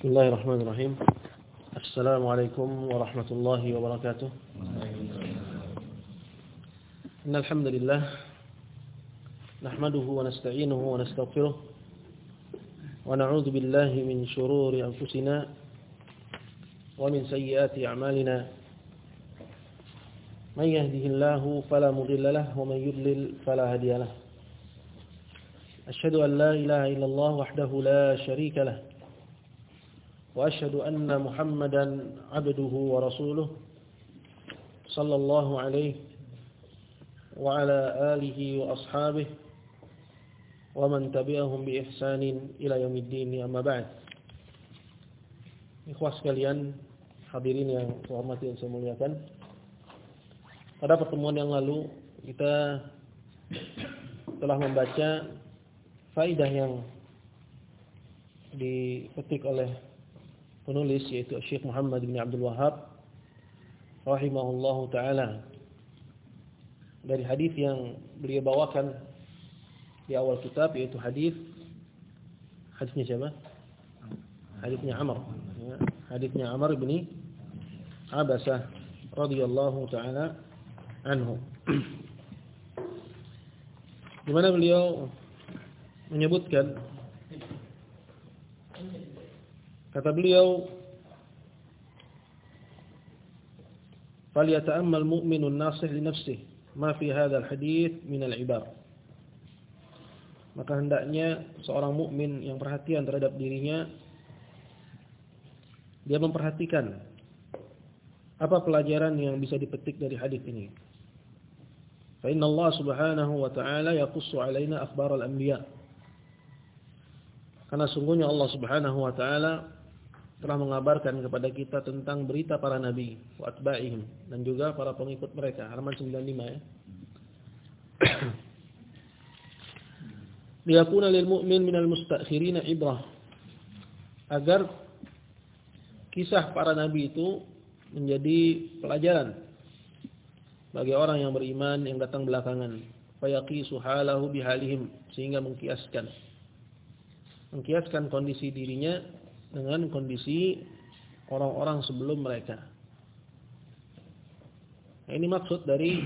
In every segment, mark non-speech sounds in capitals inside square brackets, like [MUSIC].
بسم الله الرحمن الرحيم. السلام عليكم ورحمة الله وبركاته. إن الحمد لله نحمده ونستعينه ونستغفره ونعوذ بالله من شرور أنفسنا ومن سيئات أعمالنا. من يهده الله فلا مضل له ومن يضلل فلا هادي له. أشهد أن لا إله إلا الله وحده لا شريك له. وأشهد أن محمدا عبده ورسوله صلى الله عليه وعلى آله وأصحابه ومن تبعهم بإحسان إلى يوم الدين أما بعد Ikhwah sekalian, hadirin yang saya hormati dan saya muliakan. Pada pertemuan yang lalu kita telah membaca faidah yang dipetik oleh penulis yaitu Syekh Muhammad bin Abdul Wahab rahimahullahu taala dari hadis yang beliau bawakan di awal kitab yaitu hadis hadisnya siapa? Hadisnya Amr. Ya, hadisnya Amr bin Abasah radhiyallahu taala anhu. Di mana beliau menyebutkan Kata beliau, "Falyata'ammal mu'minun nasih li nafsihi ma fi hadha al-hadith min al-ibar." Maka hendaknya seorang mukmin yang perhatian terhadap dirinya dia memperhatikan apa pelajaran yang bisa dipetik dari hadis ini. Fa inna Allah Subhanahu wa taala yaqussu alaina akhbar al-anbiya. Karena sungguhnya Allah Subhanahu wa taala telah mengabarkan kepada kita tentang berita para nabi wa atba'ihim dan juga para pengikut mereka. Halaman 95 ya. Liyakuna lil mu'min minal mustakhirina ibrah. Agar kisah para nabi itu menjadi pelajaran bagi orang yang beriman yang datang belakangan. Fayaqisu halahu bihalihim sehingga mengkiaskan. Mengkiaskan kondisi dirinya dengan kondisi orang-orang sebelum mereka. Nah, ini maksud dari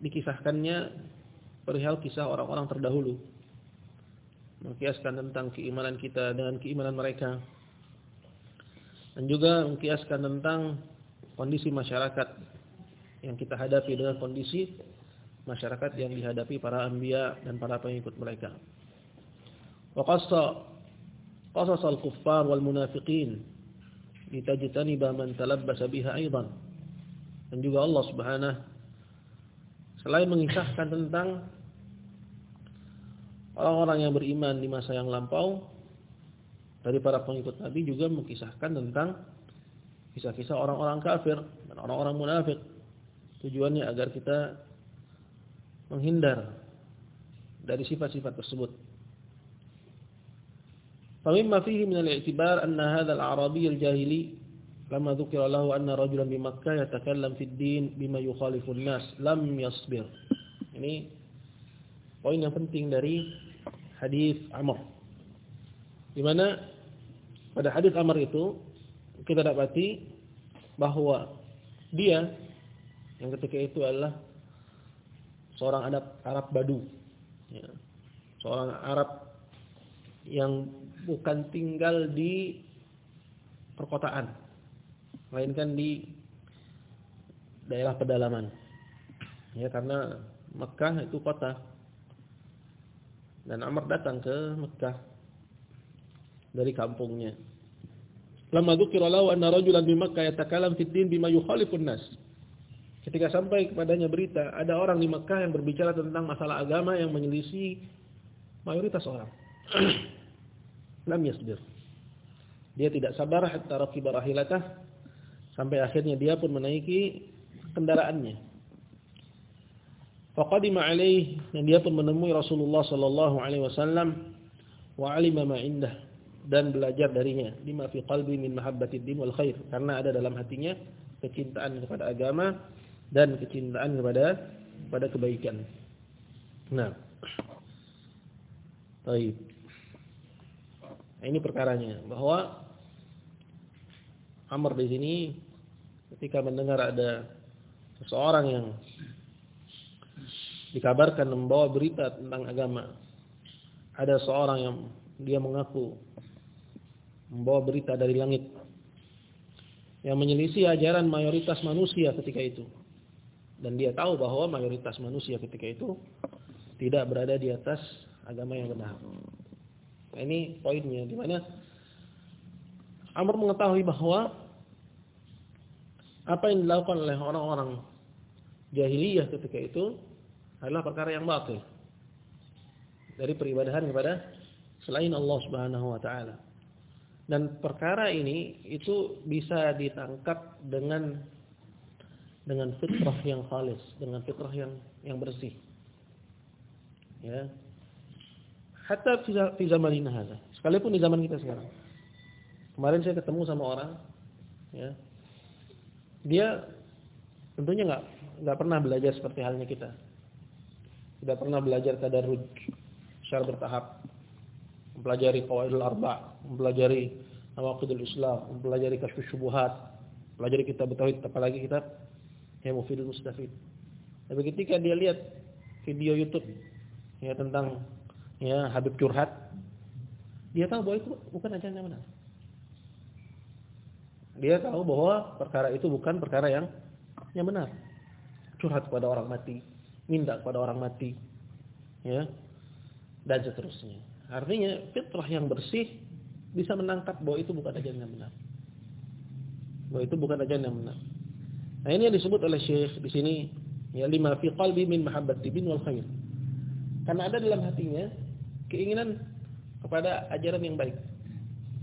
dikisahkannya perihal kisah orang-orang terdahulu. Mengkiaskan tentang keimanan kita dengan keimanan mereka. Dan juga mengkiaskan tentang kondisi masyarakat yang kita hadapi dengan kondisi masyarakat yang dihadapi para anbiya dan para pengikut mereka. Wa qassa qasas al-kuffar wal munafiqin litajtaniba man talabbasa biha aidan. Dan juga Allah Subhanahu selain mengisahkan tentang orang-orang yang beriman di masa yang lampau dari para pengikut Nabi juga mengisahkan tentang kisah-kisah orang-orang kafir dan orang-orang munafik. Tujuannya agar kita menghindar dari sifat-sifat tersebut. فمما فيه من الاعتبار أن هذا الأعرابي الجاهلي لما ذكر له أن رجلا بمكة يتكلم في الدين بما يخالف الناس لم يصبر. Ini poin yang penting dari hadis Amr. Di mana pada hadis Amr itu kita dapati bahwa dia yang ketika itu adalah seorang Arab Arab Badu, ya. seorang Arab yang bukan tinggal di perkotaan, melainkan di daerah pedalaman. Ya karena Mekah itu kota dan Amr datang ke Mekah dari kampungnya. Lama dzukira lahu anna rajulan bi Makkah fid din bima yukhalifun nas. Ketika sampai kepadanya berita ada orang di Mekah yang berbicara tentang masalah agama yang menyelisih mayoritas orang. [CLEARS THROAT] Lam yasbir. Dia tidak sabar hatta raqiba rahilatah sampai akhirnya dia pun menaiki kendaraannya. Faqadima alaih dan dia pun menemui Rasulullah sallallahu alaihi wasallam wa alima ma indah dan belajar darinya lima fi qalbi min mahabbatid din wal khair karena ada dalam hatinya kecintaan kepada agama dan kecintaan kepada kepada kebaikan. Nah. Baik. Nah, ini perkaranya bahwa Amr di sini ketika mendengar ada seseorang yang dikabarkan membawa berita tentang agama. Ada seorang yang dia mengaku membawa berita dari langit yang menyelisih ajaran mayoritas manusia ketika itu. Dan dia tahu bahwa mayoritas manusia ketika itu tidak berada di atas agama yang benar. Nah, ini poinnya di mana Amr mengetahui bahwa apa yang dilakukan oleh orang-orang jahiliyah ketika itu adalah perkara yang batil dari peribadahan kepada selain Allah Subhanahu wa taala. Dan perkara ini itu bisa ditangkap dengan dengan fitrah yang khalis, dengan fitrah yang yang bersih. Ya. Hatta fi zamanina hadza. Sekalipun di zaman kita sekarang. Kemarin saya ketemu sama orang ya. Dia tentunya enggak enggak pernah belajar seperti halnya kita. Tidak pernah belajar tadarruj secara bertahap. Mempelajari qawaidul arba, mempelajari nawaqidul Islam, mempelajari kasyfus syubuhat, mempelajari kitab tauhid apalagi kitab ya Mufidul Mustafid. Tapi ketika dia lihat video YouTube ya tentang ya Habib curhat, dia tahu bahwa itu bukan ajaran yang benar. Dia tahu bahwa perkara itu bukan perkara yang yang benar. Curhat kepada orang mati, minta kepada orang mati, ya, dan seterusnya. Artinya fitrah yang bersih bisa menangkap bahwa itu bukan ajaran yang benar. Bahwa itu bukan ajaran yang benar. Nah ini yang disebut oleh Syekh di sini ya lima fi qalbi min mahabbati bin wal khair. Karena ada dalam hatinya keinginan kepada ajaran yang baik.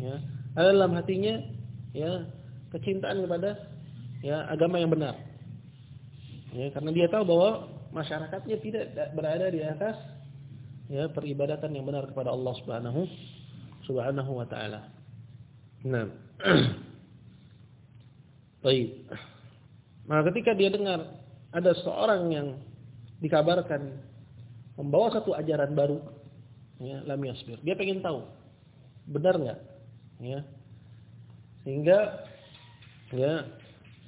Ya, ada dalam hatinya ya kecintaan kepada ya agama yang benar. Ya, karena dia tahu bahwa masyarakatnya tidak berada di atas ya peribadatan yang benar kepada Allah Subhanahu Subhanahu wa taala. Nah. [CLEARS THROAT] Baik. Nah, ketika dia dengar ada seorang yang dikabarkan membawa satu ajaran baru, ya, lam yasbir. Dia pengen tahu benar enggak? Ya. Sehingga ya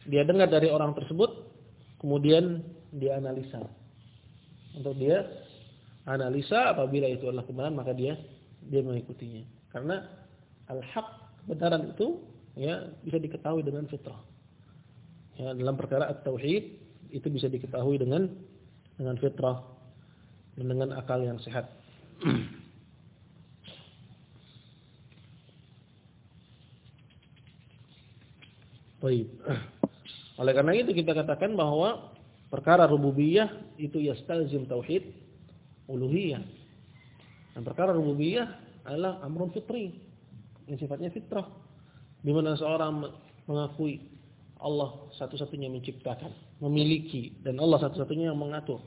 dia dengar dari orang tersebut, kemudian dia analisa. Untuk dia analisa apabila itu adalah kebenaran maka dia dia mengikutinya. Karena al-haq kebenaran itu ya bisa diketahui dengan fitrah. Ya, dalam perkara at-tauhid itu bisa diketahui dengan dengan fitrah dan dengan akal yang sehat. [CLEARS THROAT] Baik. [CLEARS THROAT] Oleh karena itu kita katakan bahwa perkara rububiyah itu yastalzim tauhid uluhiyah. Dan perkara rububiyah adalah amrun fitri. Yang sifatnya fitrah. Di mana seorang mengakui Allah satu-satunya menciptakan, memiliki dan Allah satu-satunya yang mengatur.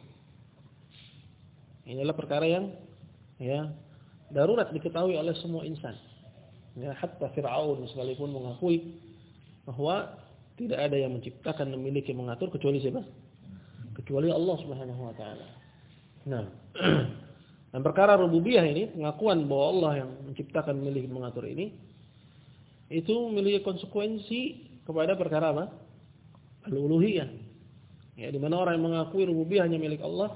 Inilah perkara yang ya darurat diketahui oleh semua insan. Ya, hatta Fir'aun sekalipun mengakui bahwa tidak ada yang menciptakan, memiliki, mengatur kecuali siapa? Kecuali Allah Subhanahu wa taala. Nah, [CLEARS THROAT] dan perkara rububiyah ini, pengakuan bahwa Allah yang menciptakan, memiliki, mengatur ini itu memiliki konsekuensi kepada perkara apa? Al-uluhiyah. Ya, di mana orang yang mengakui rububiyah hanya milik Allah,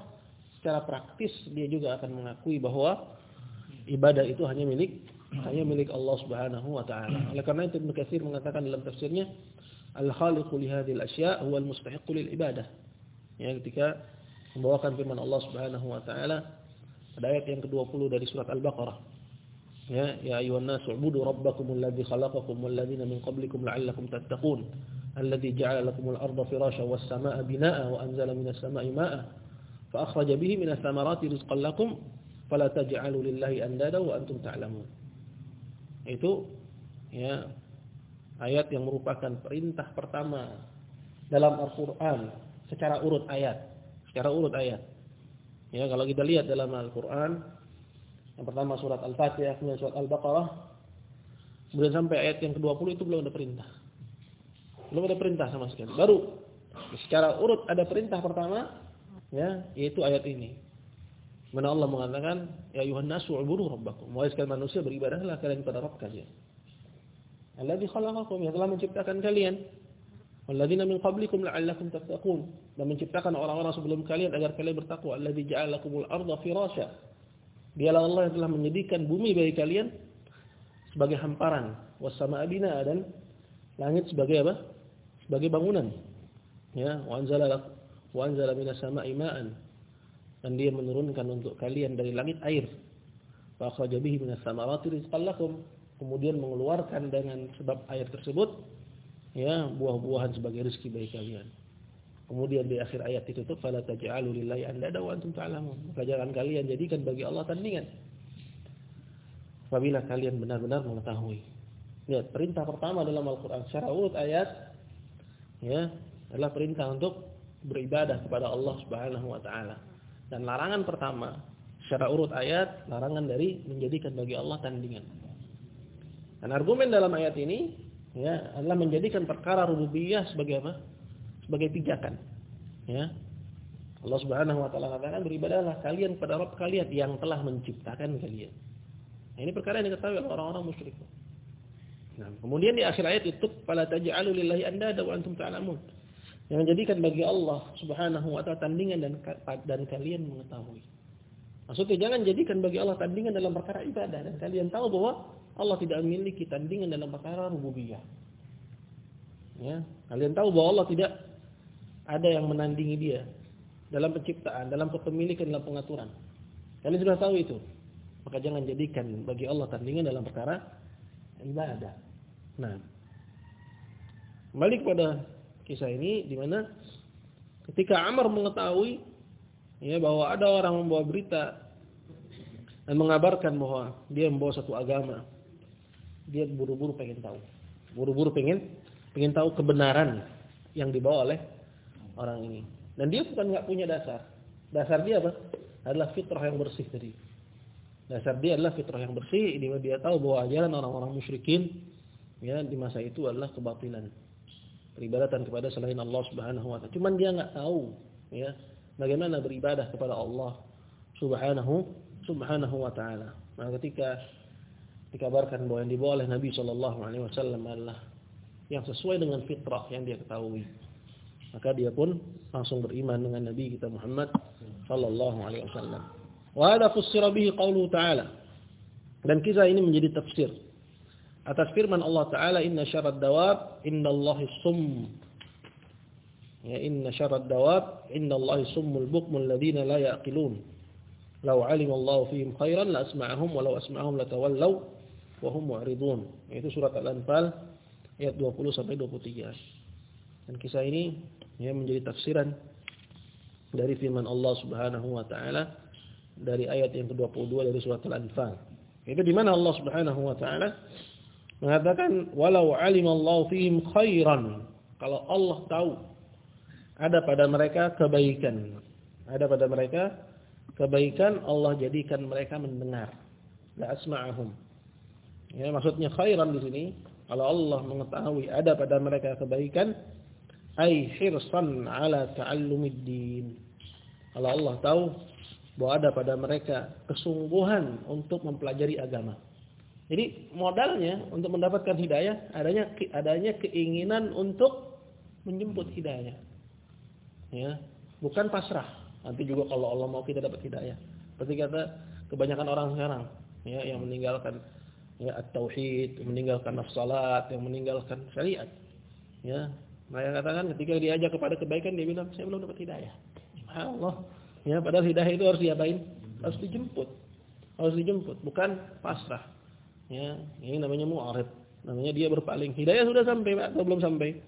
secara praktis dia juga akan mengakui bahwa ibadah itu hanya milik hanya milik Allah Subhanahu wa taala. Oleh karena itu Ibnu Katsir mengatakan dalam tafsirnya, al-khaliqu li hadhil asya' huwa al-mustahiqqu lil ibadah. Ya, ketika membawakan firman Allah Subhanahu wa taala pada ayat yang ke-20 dari surat Al-Baqarah. Ya, ya ayuhan nas ubudu rabbakumul ladzi khalaqakum wal ladzina min qablikum la'allakum tattaqun. Alladzi ja'ala lakumul arda firasyan was samaa'a binaa'a wa anzala minas samaa'i maa'a fa akhraja bihi minas thamarati rizqan lakum fala taj'alu lillahi andada wa antum ta'lamun. Itu ya ayat yang merupakan perintah pertama dalam Al-Qur'an secara urut ayat, secara urut ayat. Ya, kalau kita lihat dalam Al-Qur'an yang pertama surat Al-Fatihah, kemudian surat Al-Baqarah. Kemudian sampai ayat yang ke-20 itu belum ada perintah. Belum ada perintah sama sekali. Baru secara urut ada perintah pertama ya, yaitu ayat ini. Mana Allah mengatakan, "Ya ayuhan nasu ubudu rabbakum." Wahai sekalian manusia beribadahlah kalian kepada Rabb kalian. Alladzi khalaqakum yang telah menciptakan kalian. Walladzina min qablikum la'allakum tattaqun. Dan menciptakan orang-orang sebelum kalian agar kalian bertakwa. Alladzi ja'ala lakumul arda firasya. Dialah Allah yang telah menjadikan bumi bagi kalian sebagai hamparan, was sama'a bina dan langit sebagai apa? Sebagai bangunan. Ya, wa anzala wa anzala minas sama'i ma'an. Dan dia menurunkan untuk kalian dari langit air. Wa akhraja bihi minas samarati rizqan kemudian mengeluarkan dengan sebab air tersebut ya buah-buahan sebagai rezeki bagi kalian. Kemudian di akhir ayat itu tuh fala taj'alu lillahi andada wa antum ta'lamun. Maka kalian jadikan bagi Allah tandingan. Apabila kalian benar-benar mengetahui. Lihat, perintah pertama dalam Al-Qur'an secara urut ayat ya adalah perintah untuk beribadah kepada Allah Subhanahu wa taala. Dan larangan pertama secara urut ayat larangan dari menjadikan bagi Allah tandingan. Dan argumen dalam ayat ini ya adalah menjadikan perkara rububiyah sebagai apa? Sebagai pijakan. Ya. Allah Subhanahu wa taala katakan beribadahlah kalian kepada Rabb kalian yang telah menciptakan kalian. Nah, ini perkara yang diketahui oleh orang-orang musyrik. Nah, kemudian di akhir ayat itu fala taj'alu lillahi andada wa antum ta'lamun. Yang jadikan bagi Allah Subhanahu wa taala tandingan dan dan kalian mengetahui. Maksudnya jangan jadikan bagi Allah tandingan dalam perkara ibadah dan kalian tahu bahwa Allah tidak memiliki tandingan dalam perkara rububiyah. Ya, kalian tahu bahwa Allah tidak ada yang menandingi dia dalam penciptaan, dalam kepemilikan, dalam pengaturan. Kalian sudah tahu itu. Maka jangan jadikan bagi Allah tandingan dalam perkara ibadah. Nah, kembali kepada kisah ini di mana ketika Amr mengetahui ya bahwa ada orang membawa berita dan mengabarkan bahwa dia membawa satu agama dia buru-buru pengen tahu. Buru-buru pengen pengen tahu kebenaran yang dibawa oleh orang ini. Dan dia bukan nggak punya dasar. Dasar dia apa? Adalah fitrah yang bersih tadi. Dasar dia adalah fitrah yang bersih, mana dia tahu bahwa ajaran orang-orang musyrikin ya di masa itu adalah kebatilan. Peribadatan kepada selain Allah Subhanahu wa taala. Cuman dia nggak tahu ya bagaimana beribadah kepada Allah Subhanahu Subhanahu wa taala. Nah, ketika dikabarkan bahwa yang dibawa oleh Nabi Shallallahu Alaihi Wasallam adalah yang sesuai dengan fitrah yang dia ketahui. Maka dia pun langsung beriman dengan Nabi kita Muhammad Shallallahu Alaihi Wasallam. Wa ada fussira bihi qawluhu ta'ala. Dan kisah ini menjadi tafsir atas firman Allah Ta'ala inna syarat dawab inna Allahi sum ya inna syarat dawab inna Allahi summul bukmul ladhina la yaqilun law alima Allah fihim khairan la asma'ahum walau asma'ahum latawallaw wahum mu'ridun. Itu surat Al-Anfal ayat 20 sampai 23. Dan kisah ini ya menjadi tafsiran dari firman Allah Subhanahu wa taala dari ayat yang ke-22 dari surat Al-Anfal. Itu di mana Allah Subhanahu wa taala mengatakan walau alimallahu fihim khairan. Kalau Allah tahu ada pada mereka kebaikan. Ada pada mereka kebaikan Allah jadikan mereka mendengar. La asma'ahum. Ya, maksudnya khairan di sini kalau Allah mengetahui ada pada mereka kebaikan ai hirsan ala ta'allumiddin. Kalau Allah tahu bahwa ada pada mereka kesungguhan untuk mempelajari agama. Jadi modalnya untuk mendapatkan hidayah adanya adanya keinginan untuk menjemput hidayah. Ya, bukan pasrah. Nanti juga kalau Allah mau kita dapat hidayah. Seperti kata kebanyakan orang sekarang ya yang meninggalkan ya at-tauhid, meninggalkan nafsalat, yang meninggalkan syariat. Ya, mereka katakan ketika diajak kepada kebaikan dia bilang saya belum dapat hidayah. Allah. Ya, padahal hidayah itu harus diapain? Harus dijemput. Harus dijemput, bukan pasrah. Ya, ini namanya mu'arid. Namanya dia berpaling. Hidayah sudah sampai atau belum sampai?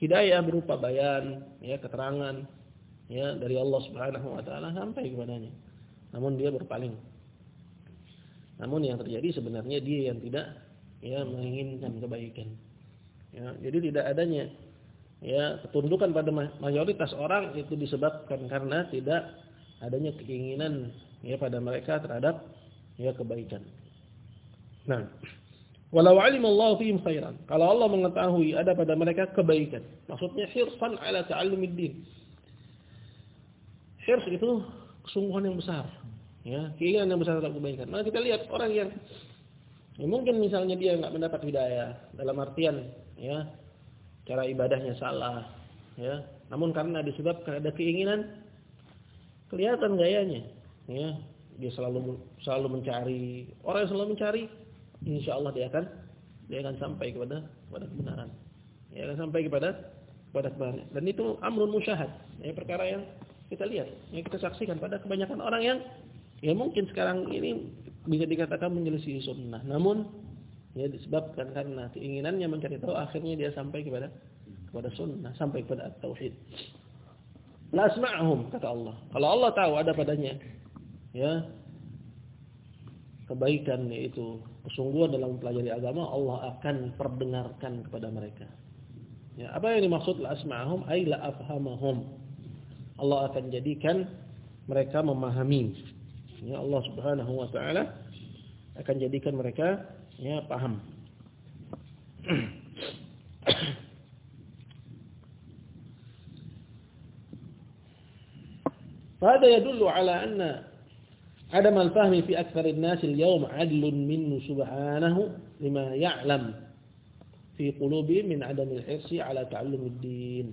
Hidayah berupa bayan, ya, keterangan ya dari Allah Subhanahu wa taala sampai kepadanya. Namun dia berpaling. Namun yang terjadi sebenarnya dia yang tidak ya menginginkan kebaikan. Ya, jadi tidak adanya ya ketundukan pada mayoritas orang itu disebabkan karena tidak adanya keinginan ya pada mereka terhadap ya kebaikan. Nah, walau alim Allah fihim khairan. Kalau Allah mengetahui ada pada mereka kebaikan, maksudnya hirsan ala ta'allumiddin. Hirs itu kesungguhan yang besar ya keinginan yang besar terhadap kebaikan. Nah kita lihat orang yang Ya, mungkin misalnya dia nggak mendapat hidayah dalam artian ya cara ibadahnya salah ya namun karena disebabkan ada keinginan kelihatan gayanya ya dia selalu selalu mencari orang yang selalu mencari insya Allah dia akan dia akan sampai kepada kepada kebenaran dia akan sampai kepada kepada kebenaran dan itu amrun musyahad ya perkara yang kita lihat yang kita saksikan pada kebanyakan orang yang ya mungkin sekarang ini bisa dikatakan menyelisih sunnah. Namun ya disebabkan karena keinginannya mencari tahu akhirnya dia sampai kepada kepada sunnah, sampai kepada tauhid. La asma'hum kata Allah. Kalau Allah tahu ada padanya ya kebaikan yaitu kesungguhan dalam mempelajari agama Allah akan perdengarkan kepada mereka. Ya, apa yang dimaksud la asma'ahum ay la afhamahum. Allah akan jadikan mereka memahami. Ya Allah Subhanahu wa taala akan jadikan mereka ya paham. [CLEARS THROAT] Hada yadullu ala anna عدم الفهم في أكثر الناس اليوم عدل منه سبحانه لما يعلم في قلوبهم من عدم الحرص على تعلم الدين.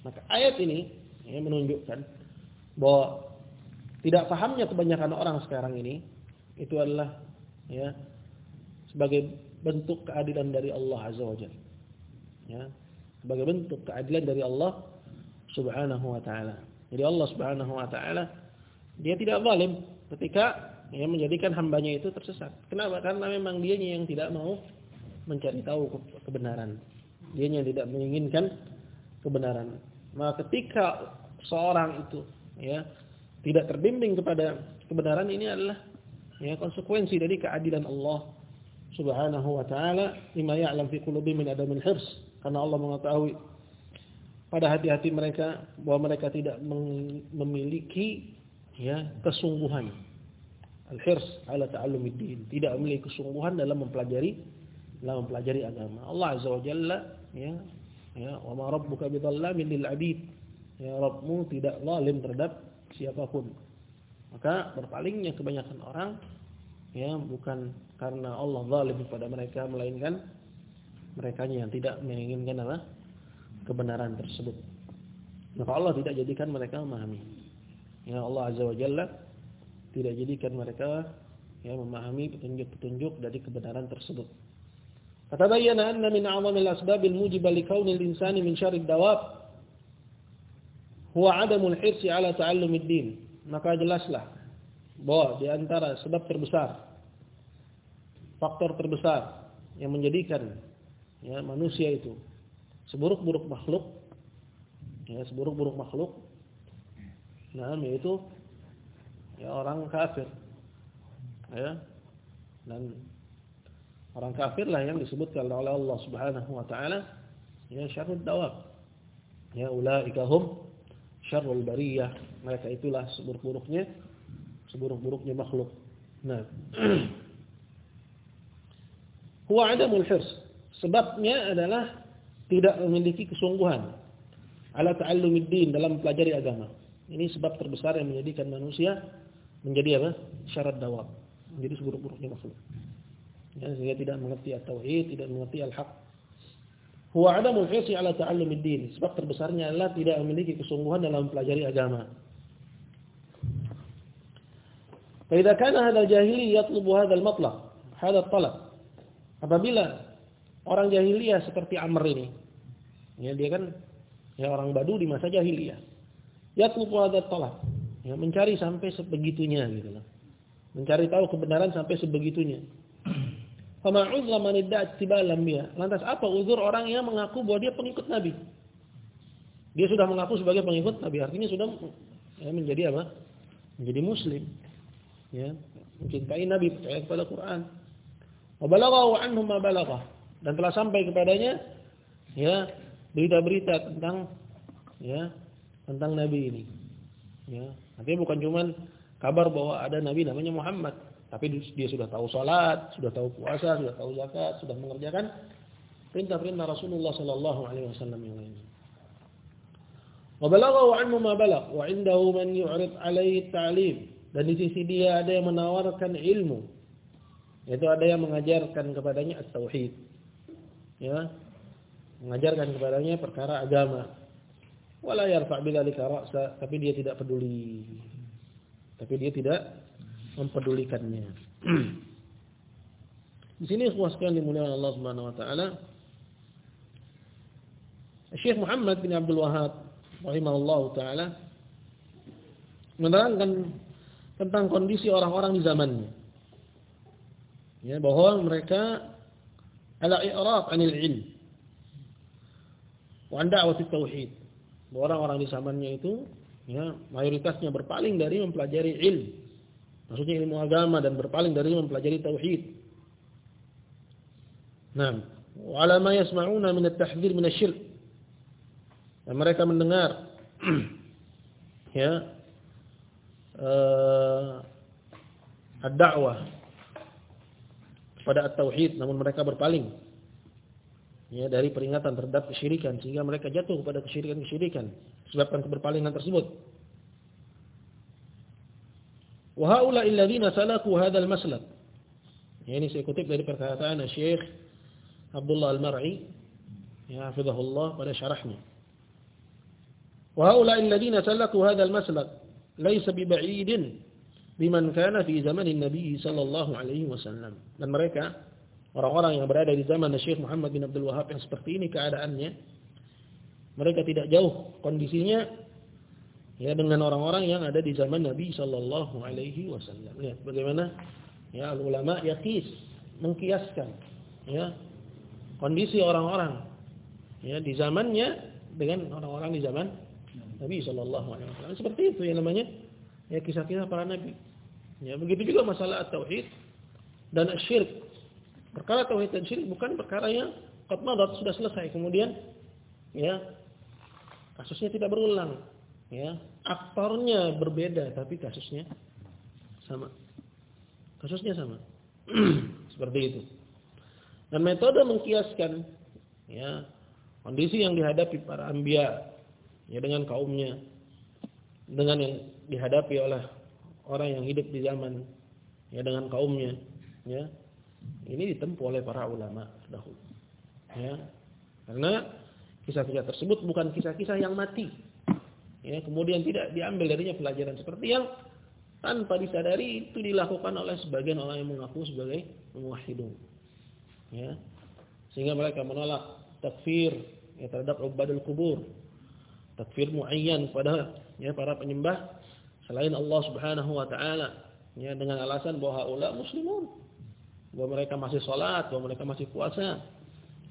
Maka ayat ini ya, menunjukkan bahwa tidak pahamnya kebanyakan orang sekarang ini itu adalah ya sebagai bentuk keadilan dari Allah Azza wa Jalla. Ya, sebagai bentuk keadilan dari Allah Subhanahu wa taala. Jadi Allah Subhanahu wa taala dia tidak zalim ketika ya menjadikan hambanya itu tersesat. Kenapa? Karena memang dia yang tidak mau mencari tahu kebenaran. Dia yang tidak menginginkan kebenaran. Maka ketika seorang itu ya tidak terbimbing kepada kebenaran ini adalah ya konsekuensi dari keadilan Allah Subhanahu wa taala lima ya'lam fi qulubi min adamil hirs karena Allah mengetahui pada hati-hati mereka bahwa mereka tidak memiliki ya kesungguhan al-hirs ala ta'allumiddin tidak memiliki kesungguhan dalam mempelajari dalam mempelajari agama Allah azza wa jalla ya ya wa ma rabbuka bidhallamin lil ya rabbmu tidak zalim terhadap siapa pun. Maka berpalingnya kebanyakan orang ya bukan karena Allah zalim kepada mereka melainkan mereka yang tidak menginginkan apa? kebenaran tersebut. Maka Allah tidak jadikan mereka memahami. Ya Allah Azza wa Jalla tidak jadikan mereka ya memahami petunjuk-petunjuk dari kebenaran tersebut. Fatabayyana anna min a'zamil asbabil mujiba likaunil insani min syarrid dawab huwa adamul hirsi ala ta'allumid din. Maka jelaslah bahwa di antara sebab terbesar faktor terbesar yang menjadikan ya manusia itu seburuk-buruk makhluk ya seburuk-buruk makhluk nah yaitu ya orang kafir ya dan orang kafir lah yang disebutkan oleh Allah Subhanahu wa taala ya syarrud dawab ya ulaika hum syarrul bariyah. Mereka itulah seburuk-buruknya seburuk-buruknya makhluk. Nah. [CLEARS THROAT] Huwa adamul hirs. Sebabnya adalah tidak memiliki kesungguhan ala ta'allumid din dalam pelajari agama. Ini sebab terbesar yang menjadikan manusia menjadi apa? syarat dawab. Menjadi seburuk-buruknya makhluk. Ya, sehingga tidak mengerti at-tauhid, tidak mengerti al-haq huwa adamul hirsi ala ta'allumid din. Sebab terbesarnya adalah tidak memiliki kesungguhan dalam mempelajari agama. Fa idza kana hadzal jahili yatlubu hadzal matlab, hadzal talab. Apabila orang jahiliyah seperti Amr ini, ya dia kan ya orang Badu di masa jahiliyah. Yatlubu hadzal talab, ya mencari sampai sebegitunya gitu loh. Mencari tahu kebenaran sampai sebegitunya. Fama uzra man idda'a Lantas apa uzur orang yang mengaku bahwa dia pengikut Nabi? Dia sudah mengaku sebagai pengikut Nabi, artinya sudah ya, menjadi apa? Menjadi muslim. Ya, mencintai Nabi, percaya kepada Quran. Wa balaghahu anhu ma. Dan telah sampai kepadanya ya berita-berita tentang ya tentang Nabi ini. Ya, artinya bukan cuma kabar bahwa ada Nabi namanya Muhammad, tapi dia sudah tahu salat, sudah tahu puasa, sudah tahu zakat, sudah mengerjakan perintah-perintah Rasulullah sallallahu alaihi wasallam yang lainnya. Wa anhu ma balagh wa indahu man yu'rid alaihi ta'lim dan di sisi dia ada yang menawarkan ilmu Yaitu ada yang mengajarkan kepadanya at-tauhid. Ya. Mengajarkan kepadanya perkara agama. Wala yarfa' bidzalika ra'sa, tapi dia tidak peduli. Tapi dia tidak mempedulikannya. [CLEARS THROAT] Di sini ikhwah sekalian dimuliakan Allah Subhanahu wa taala. Syekh Muhammad bin Abdul Wahab rahimahullah taala menerangkan tentang kondisi orang-orang di zamannya. Ya, bahwa mereka ala i'rab 'anil ilm wa an da'wat tauhid. Orang-orang di zamannya itu ya, mayoritasnya berpaling dari mempelajari ilmu. Maksudnya ilmu agama dan berpaling dari mempelajari tauhid. Nah, wa ala ma yasma'una min at-tahdhir min. Dan mereka mendengar [CLEARS THROAT] ya uh, ad-da'wah pada at-tauhid namun mereka berpaling ya dari peringatan terhadap kesyirikan sehingga mereka jatuh kepada kesyirikan-kesyirikan sebabkan keberpalingan tersebut. Wa haula alladziina salaku hadzal maslak. Ya, ini saya kutip dari perkataan Syekh Abdullah Al-Mar'i ya hafizahullah pada syarahnya. Wa haula alladziina salaku hadzal maslak laisa biba'idin biman kana fi zamanin Nabi sallallahu alaihi wasallam. Dan mereka orang-orang yang berada di zaman Syekh Muhammad bin Abdul Wahab yang seperti ini keadaannya, mereka tidak jauh kondisinya ya dengan orang-orang yang ada di zaman Nabi sallallahu alaihi wasallam. Lihat bagaimana ya ulama yaqis mengkiaskan ya kondisi orang-orang ya di zamannya dengan orang-orang di zaman Nabi Shallallahu Alaihi Wasallam. Seperti itu yang namanya ya kisah-kisah para nabi. Ya begitu juga masalah tauhid dan syirik. Perkara tauhid dan syirik bukan perkara yang qad sudah selesai kemudian ya kasusnya tidak berulang. Ya aktornya berbeda tapi kasusnya sama. Kasusnya sama. [CLEARS THROAT] Seperti itu. Dan metode mengkiaskan ya kondisi yang dihadapi para anbiya ya dengan kaumnya dengan yang dihadapi oleh orang yang hidup di zaman ya dengan kaumnya ya ini ditempuh oleh para ulama dahulu. Ya. Karena kisah-kisah tersebut bukan kisah-kisah yang mati. Ya kemudian tidak diambil darinya pelajaran seperti yang tanpa disadari itu dilakukan oleh sebagian orang yang mengaku sebagai muwahhidun. Ya. Sehingga mereka menolak takfir ya terhadap ubadul kubur. Takfir muayyan pada ya para penyembah selain Allah Subhanahu wa taala. Ya dengan alasan bahwa haula muslimun bahwa mereka masih salat, bahwa mereka masih puasa.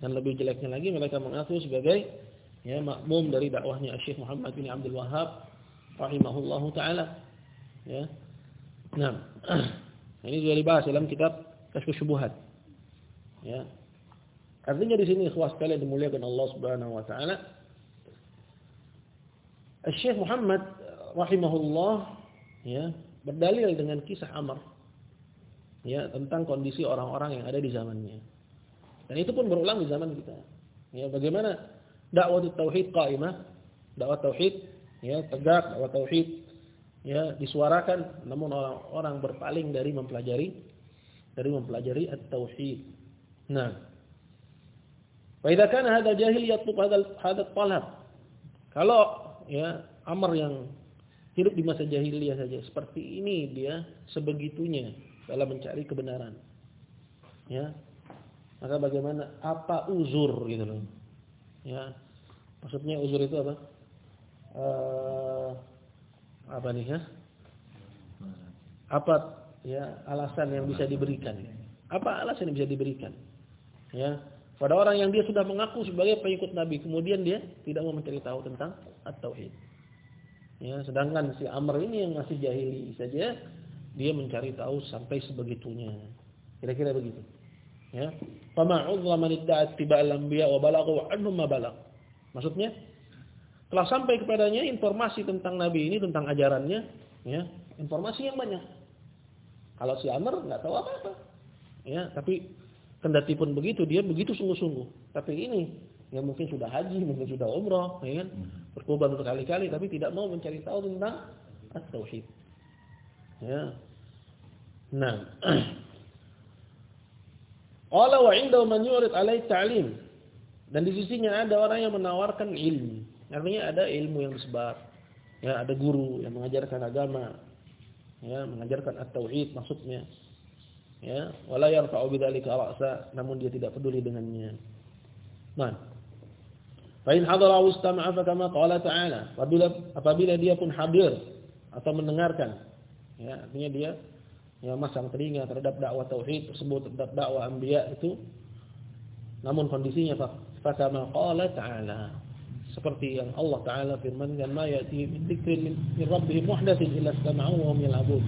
Dan lebih jeleknya lagi mereka mengaku sebagai ya makmum dari dakwahnya Syekh Muhammad bin Abdul Wahhab rahimahullahu taala. Ya. Nah [CLEARS THROAT] ini juga dibahas dalam kitab Kasyfus Syubuhat. Ya. Artinya di sini ikhwas sekalian dimuliakan Allah Subhanahu wa taala. Syekh Muhammad rahimahullah ya berdalil dengan kisah Amr ya tentang kondisi orang-orang yang ada di zamannya. Dan itu pun berulang di zaman kita. Ya bagaimana dakwah tauhid qaimah, dakwah tauhid ya tegak, dakwah tauhid ya disuarakan namun orang-orang berpaling dari mempelajari dari mempelajari at-tauhid. Nah, fa idza kana hadha jahil yatlub hadha talab. Kalau ya Amr yang hidup di masa jahiliyah saja seperti ini dia sebegitunya dalam mencari kebenaran. Ya. Maka bagaimana apa uzur gitu loh. Ya. Maksudnya uzur itu apa? Uh, apa nih ya? Apa ya alasan yang bisa diberikan? Apa alasan yang bisa diberikan? Ya. Pada orang yang dia sudah mengaku sebagai pengikut Nabi, kemudian dia tidak mau mencari tahu tentang at-tauhid. Ya, sedangkan si Amr ini yang masih jahili saja, dia mencari tahu sampai sebegitunya. Kira-kira begitu. Ya. Fama 'udhla man idda'a ittiba'al anbiya wa balaghu 'anhum ma balagh. Maksudnya, telah sampai kepadanya informasi tentang Nabi ini, tentang ajarannya, ya, informasi yang banyak. Kalau si Amr nggak tahu apa-apa. Ya, tapi Kendati pun begitu, dia begitu sungguh-sungguh. Tapi ini, yang mungkin sudah haji, mungkin sudah umrah, ya kan? Berkorban berkali-kali, tapi tidak mau mencari tahu tentang at-tauhid. Ya. Nah, [CLEARS THROAT] Qala wa 'indahu man yurid 'alai ta'lim. Dan di sisinya ada orang yang menawarkan ilmu. Artinya ada ilmu yang disebar. Ya, ada guru yang mengajarkan agama. Ya, mengajarkan at-tauhid maksudnya. Ya, wala yarfa'u bidzalika ra'sa, namun dia tidak peduli dengannya. Nah, fa in hadara wastama'a fa kama qala ta'ala, apabila dia pun hadir atau mendengarkan, ya, artinya dia ya masang telinga terhadap dakwah tauhid tersebut, terhadap dakwah anbiya itu. Namun kondisinya fa kama qala ta'ala. Seperti yang Allah taala firmankan ma ya'ti min dzikrin min rabbihim muhdatsin illa istama'u wa hum yal'abun.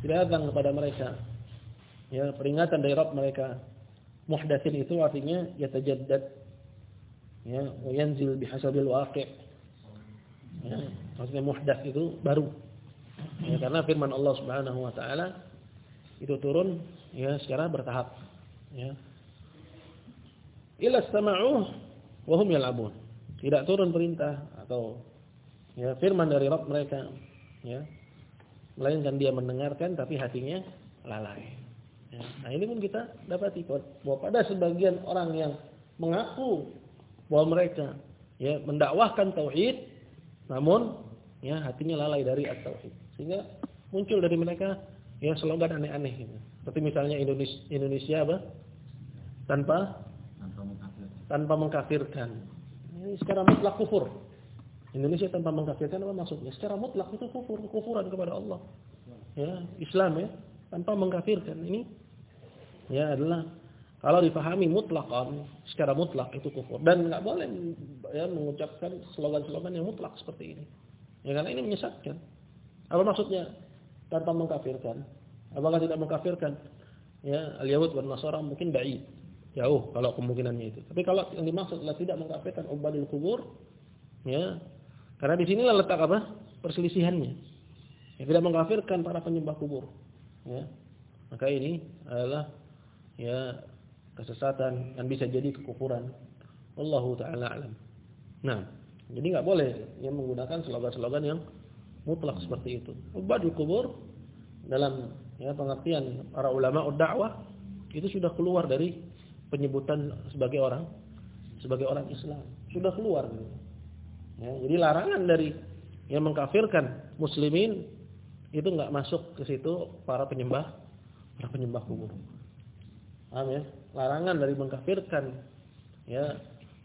Tidak datang kepada mereka ya peringatan dari Rabb mereka. Muhdatsin itu artinya yatajaddad ya wa yanzil bihasabil waqi' ya maksudnya muhdats itu baru ya karena firman Allah Subhanahu wa taala itu turun ya secara bertahap ya ila istama'uh wa hum yal'abun. Tidak turun perintah atau ya firman dari Rabb mereka ya. Melainkan dia mendengarkan tapi hatinya lalai. Ya. Nah, ini pun kita dapati bahwa pada sebagian orang yang mengaku bahwa mereka ya mendakwahkan tauhid namun ya hatinya lalai dari at-tauhid. Sehingga muncul dari mereka ya slogan aneh-aneh gitu. Seperti misalnya Indonesia, Indonesia apa? Tanpa tanpa mengkafirkan. Ini secara mutlak kufur. Indonesia tanpa mengkafirkan apa maksudnya? Secara mutlak itu kufur, kufuran kepada Allah. Ya, Islam ya, tanpa mengkafirkan. Ini ya adalah kalau dipahami mutlakan, secara mutlak itu kufur dan nggak boleh ya mengucapkan slogan-slogan yang mutlak seperti ini. Ya karena ini menyesatkan. Apa maksudnya? Tanpa mengkafirkan. Apakah tidak mengkafirkan? Ya, al-Yahud dan Nasara mungkin baik. Jauh kalau kemungkinannya itu. Tapi kalau yang dimaksud adalah tidak mengkafirkan ubadil kubur, ya. Karena di sinilah letak apa? Perselisihannya. Ya, tidak mengkafirkan para penyembah kubur. Ya. Maka ini adalah ya kesesatan dan bisa jadi kekufuran. Allahu taala alam. Nah, jadi nggak boleh yang menggunakan slogan-slogan yang mutlak seperti itu. Ubadil kubur dalam ya pengertian para ulama dakwah itu sudah keluar dari penyebutan sebagai orang sebagai orang Islam sudah keluar. Ya, jadi larangan dari yang mengkafirkan muslimin itu nggak masuk ke situ para penyembah para penyembah kubur. Paham ya? Larangan dari mengkafirkan ya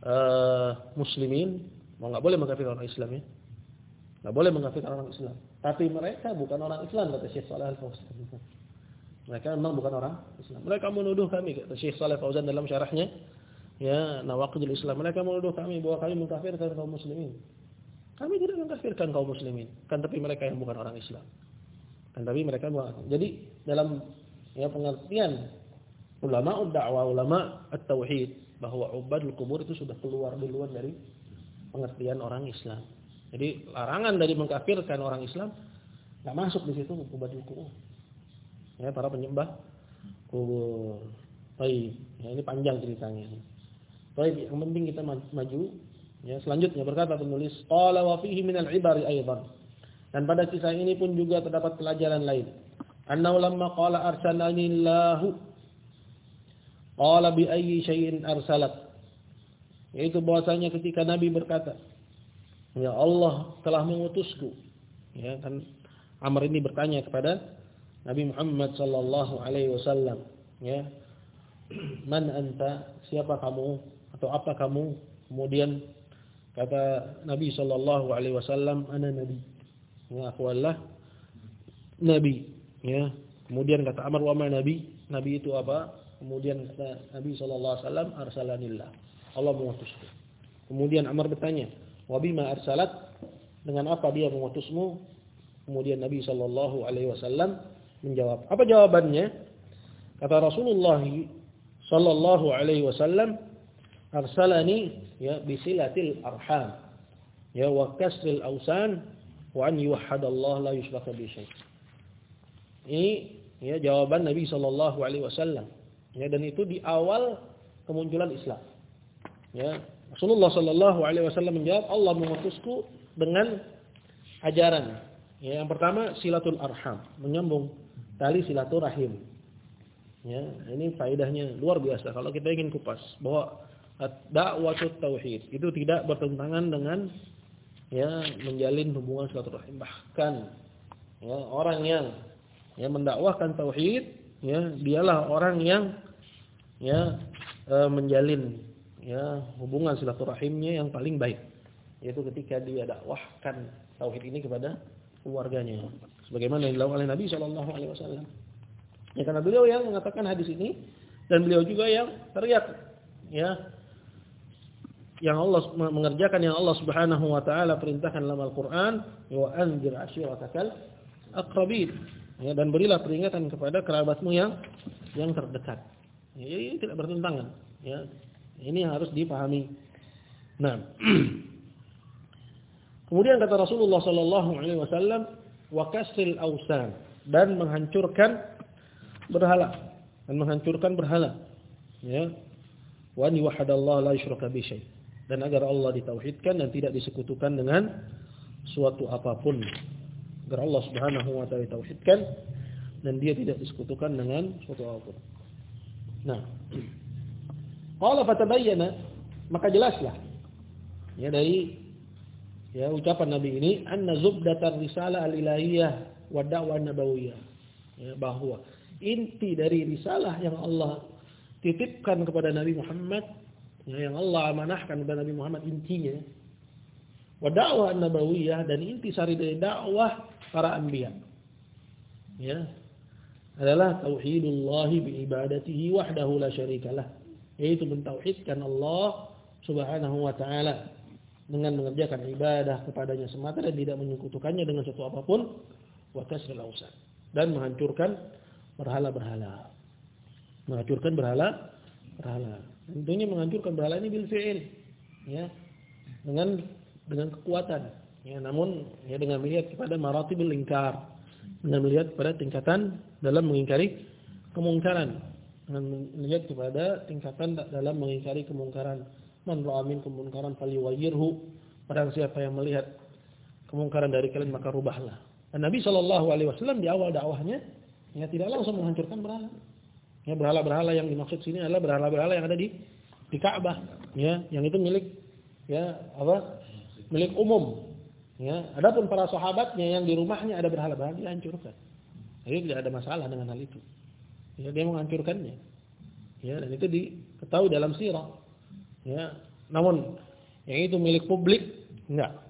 uh, muslimin mau nggak boleh mengkafirkan orang Islam ya. Nggak boleh mengkafirkan orang Islam. Tapi mereka bukan orang Islam kata Syekh Shalih Al-Fauzan. Mereka memang bukan orang Islam. Mereka menuduh kami kata Syekh Saleh Fauzan dalam syarahnya ya Nawaqidul Islam. Mereka menuduh kami bahwa kami mengkafirkan kaum muslimin. Kami tidak mengkafirkan kaum muslimin, kan tapi mereka yang bukan orang Islam. Kan tapi mereka bukan. Jadi dalam ya pengertian ulama dakwah ulama at-tauhid bahwa ubadul kubur itu sudah keluar duluan dari pengertian orang Islam. Jadi larangan dari mengkafirkan orang Islam nggak masuk di situ ubadul kubur ya para penyembah kubur. Baik, ya, ini panjang ceritanya. Baik, yang penting kita maju. Ya, selanjutnya berkata penulis, qala wa fihi min al-ibari aidan. Dan pada kisah ini pun juga terdapat pelajaran lain. Annahu lamma qala arsalani Allahu qala bi ayyi syai'in arsalat. Yaitu bahwasanya ketika Nabi berkata, "Ya Allah telah mengutusku." Ya kan Amr ini bertanya kepada Nabi Muhammad sallallahu alaihi wasallam, ya. [CLEARS THROAT] Man anta? Siapa kamu atau apa kamu? Kemudian kata Nabi sallallahu alaihi wasallam, ana nabi. Ya, aku adalah nabi, ya. Kemudian kata Amr wa ma nabi? Nabi itu apa? Kemudian kata Nabi sallallahu alaihi wasallam, arsalanillah. Allah mengutusku. Kemudian Amr bertanya, "Wa bima arsalat?" Dengan apa dia mengutusmu? Kemudian Nabi sallallahu alaihi wasallam menjawab. Apa jawabannya? Kata Rasulullah sallallahu alaihi wasallam, "Arsalani ya bisilatil arham, ya wa kasril awsan wa an yuwahhadallah la yushraka bi syai'." Ini ya jawaban Nabi sallallahu alaihi wasallam. Ya dan itu di awal kemunculan Islam. Ya, Rasulullah sallallahu alaihi wasallam menjawab, "Allah mengutusku dengan ajaran." Ya, yang pertama silatul arham, menyambung tali silaturahim. Ya, ini faedahnya luar biasa kalau kita ingin kupas bahwa dakwah tauhid itu tidak bertentangan dengan ya menjalin hubungan silaturahim bahkan ya orang yang ya mendakwahkan tauhid ya dialah orang yang ya e, menjalin ya hubungan silaturahimnya yang paling baik yaitu ketika dia dakwahkan tauhid ini kepada keluarganya sebagaimana yang dilakukan oleh Nabi Shallallahu alaihi wasallam Ya karena beliau yang mengatakan hadis ini dan beliau juga yang teriak ya yang Allah mengerjakan yang Allah Subhanahu wa taala perintahkan dalam Al-Qur'an wa anzir ashiratakal aqrabin ya dan berilah peringatan kepada kerabatmu yang yang terdekat. Ya, ini tidak bertentangan ya. Ini harus dipahami. Nah. [CLEARS THROAT] Kemudian kata Rasulullah sallallahu alaihi wasallam wa kasril awsan dan menghancurkan berhala dan menghancurkan berhala. Ya. Wa ni wahadallahu la yusyraka bi. Dan agar Allah ditauhidkan dan tidak disekutukan dengan suatu apa pun. Agar Allah Subhanahu wa taala ditauhidkan dan dia tidak disekutukan dengan suatu apa pun. Nah. [CLEARS THROAT] Qala fatabayyana. Maka jelaslah. Ya dari ya ucapan Nabi ini. Anna zubdatar risalah al-ilahiyah wa da'wah nabawiyah. Ya bahwa inti dari risalah yang Allah titipkan kepada Nabi Muhammad ya, yang Allah amanahkan kepada Nabi Muhammad intinya wa dakwah nabawiyah dan inti sari dari dakwah para anbiya ya adalah tauhidullah bi ibadatihi wahdahu la syarikalah yaitu mentauhidkan Allah Subhanahu wa taala dengan mengerjakan ibadah kepadanya semata dan tidak menyekutukannya dengan sesuatu apa pun wa kasril dan menghancurkan berhala-berhala. Menghancurkan berhala berhala. Tentunya menghancurkan berhala ini bil fi'il. Ya. Dengan dengan kekuatan. Ya, namun ya dengan melihat kepada maratibul ingkar. Dengan melihat pada tingkatan dalam mengingkari kemungkaran. Dengan melihat kepada tingkatan dalam mengingkari kemungkaran. Man ra'a minkum munkaran falyughayyirhu. Barang siapa yang melihat kemungkaran dari kalian maka rubahlah. Dan Nabi wasallam di awal dakwahnya Ya tidak langsung menghancurkan berhala. Ya berhala-berhala yang dimaksud sini adalah berhala-berhala yang ada di di Ka'bah, ya, yang itu milik ya apa? milik umum. Ya, adapun para sahabatnya yang di rumahnya ada berhala-berhala dihancurkan. Jadi tidak ada masalah dengan hal itu. Ya, dia menghancurkannya. Ya, dan itu diketahui dalam sirah. Ya, namun yang itu milik publik enggak.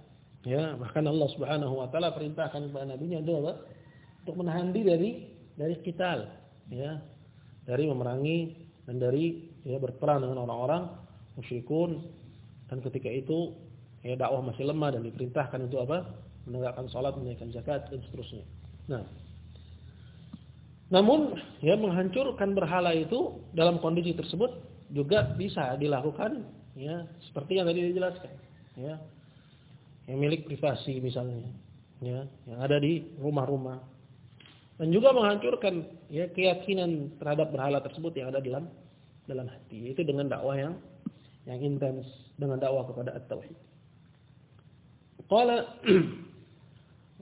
Ya, bahkan Allah Subhanahu wa taala perintahkan kepada nabinya itu apa? Untuk menahan diri dari dari kital, ya, dari memerangi dan dari ya berperang dengan orang-orang musyrikun dan ketika itu ya dakwah masih lemah dan diperintahkan untuk apa? menegakkan salat, menunaikan zakat dan seterusnya. Nah, namun ya menghancurkan berhala itu dalam kondisi tersebut juga bisa dilakukan ya seperti yang tadi dijelaskan ya yang milik privasi misalnya ya yang ada di rumah-rumah dan juga menghancurkan ya keyakinan terhadap berhala tersebut yang ada dalam dalam hati itu dengan dakwah yang yang intens dengan dakwah kepada at-tauhid. [CLEARS THROAT]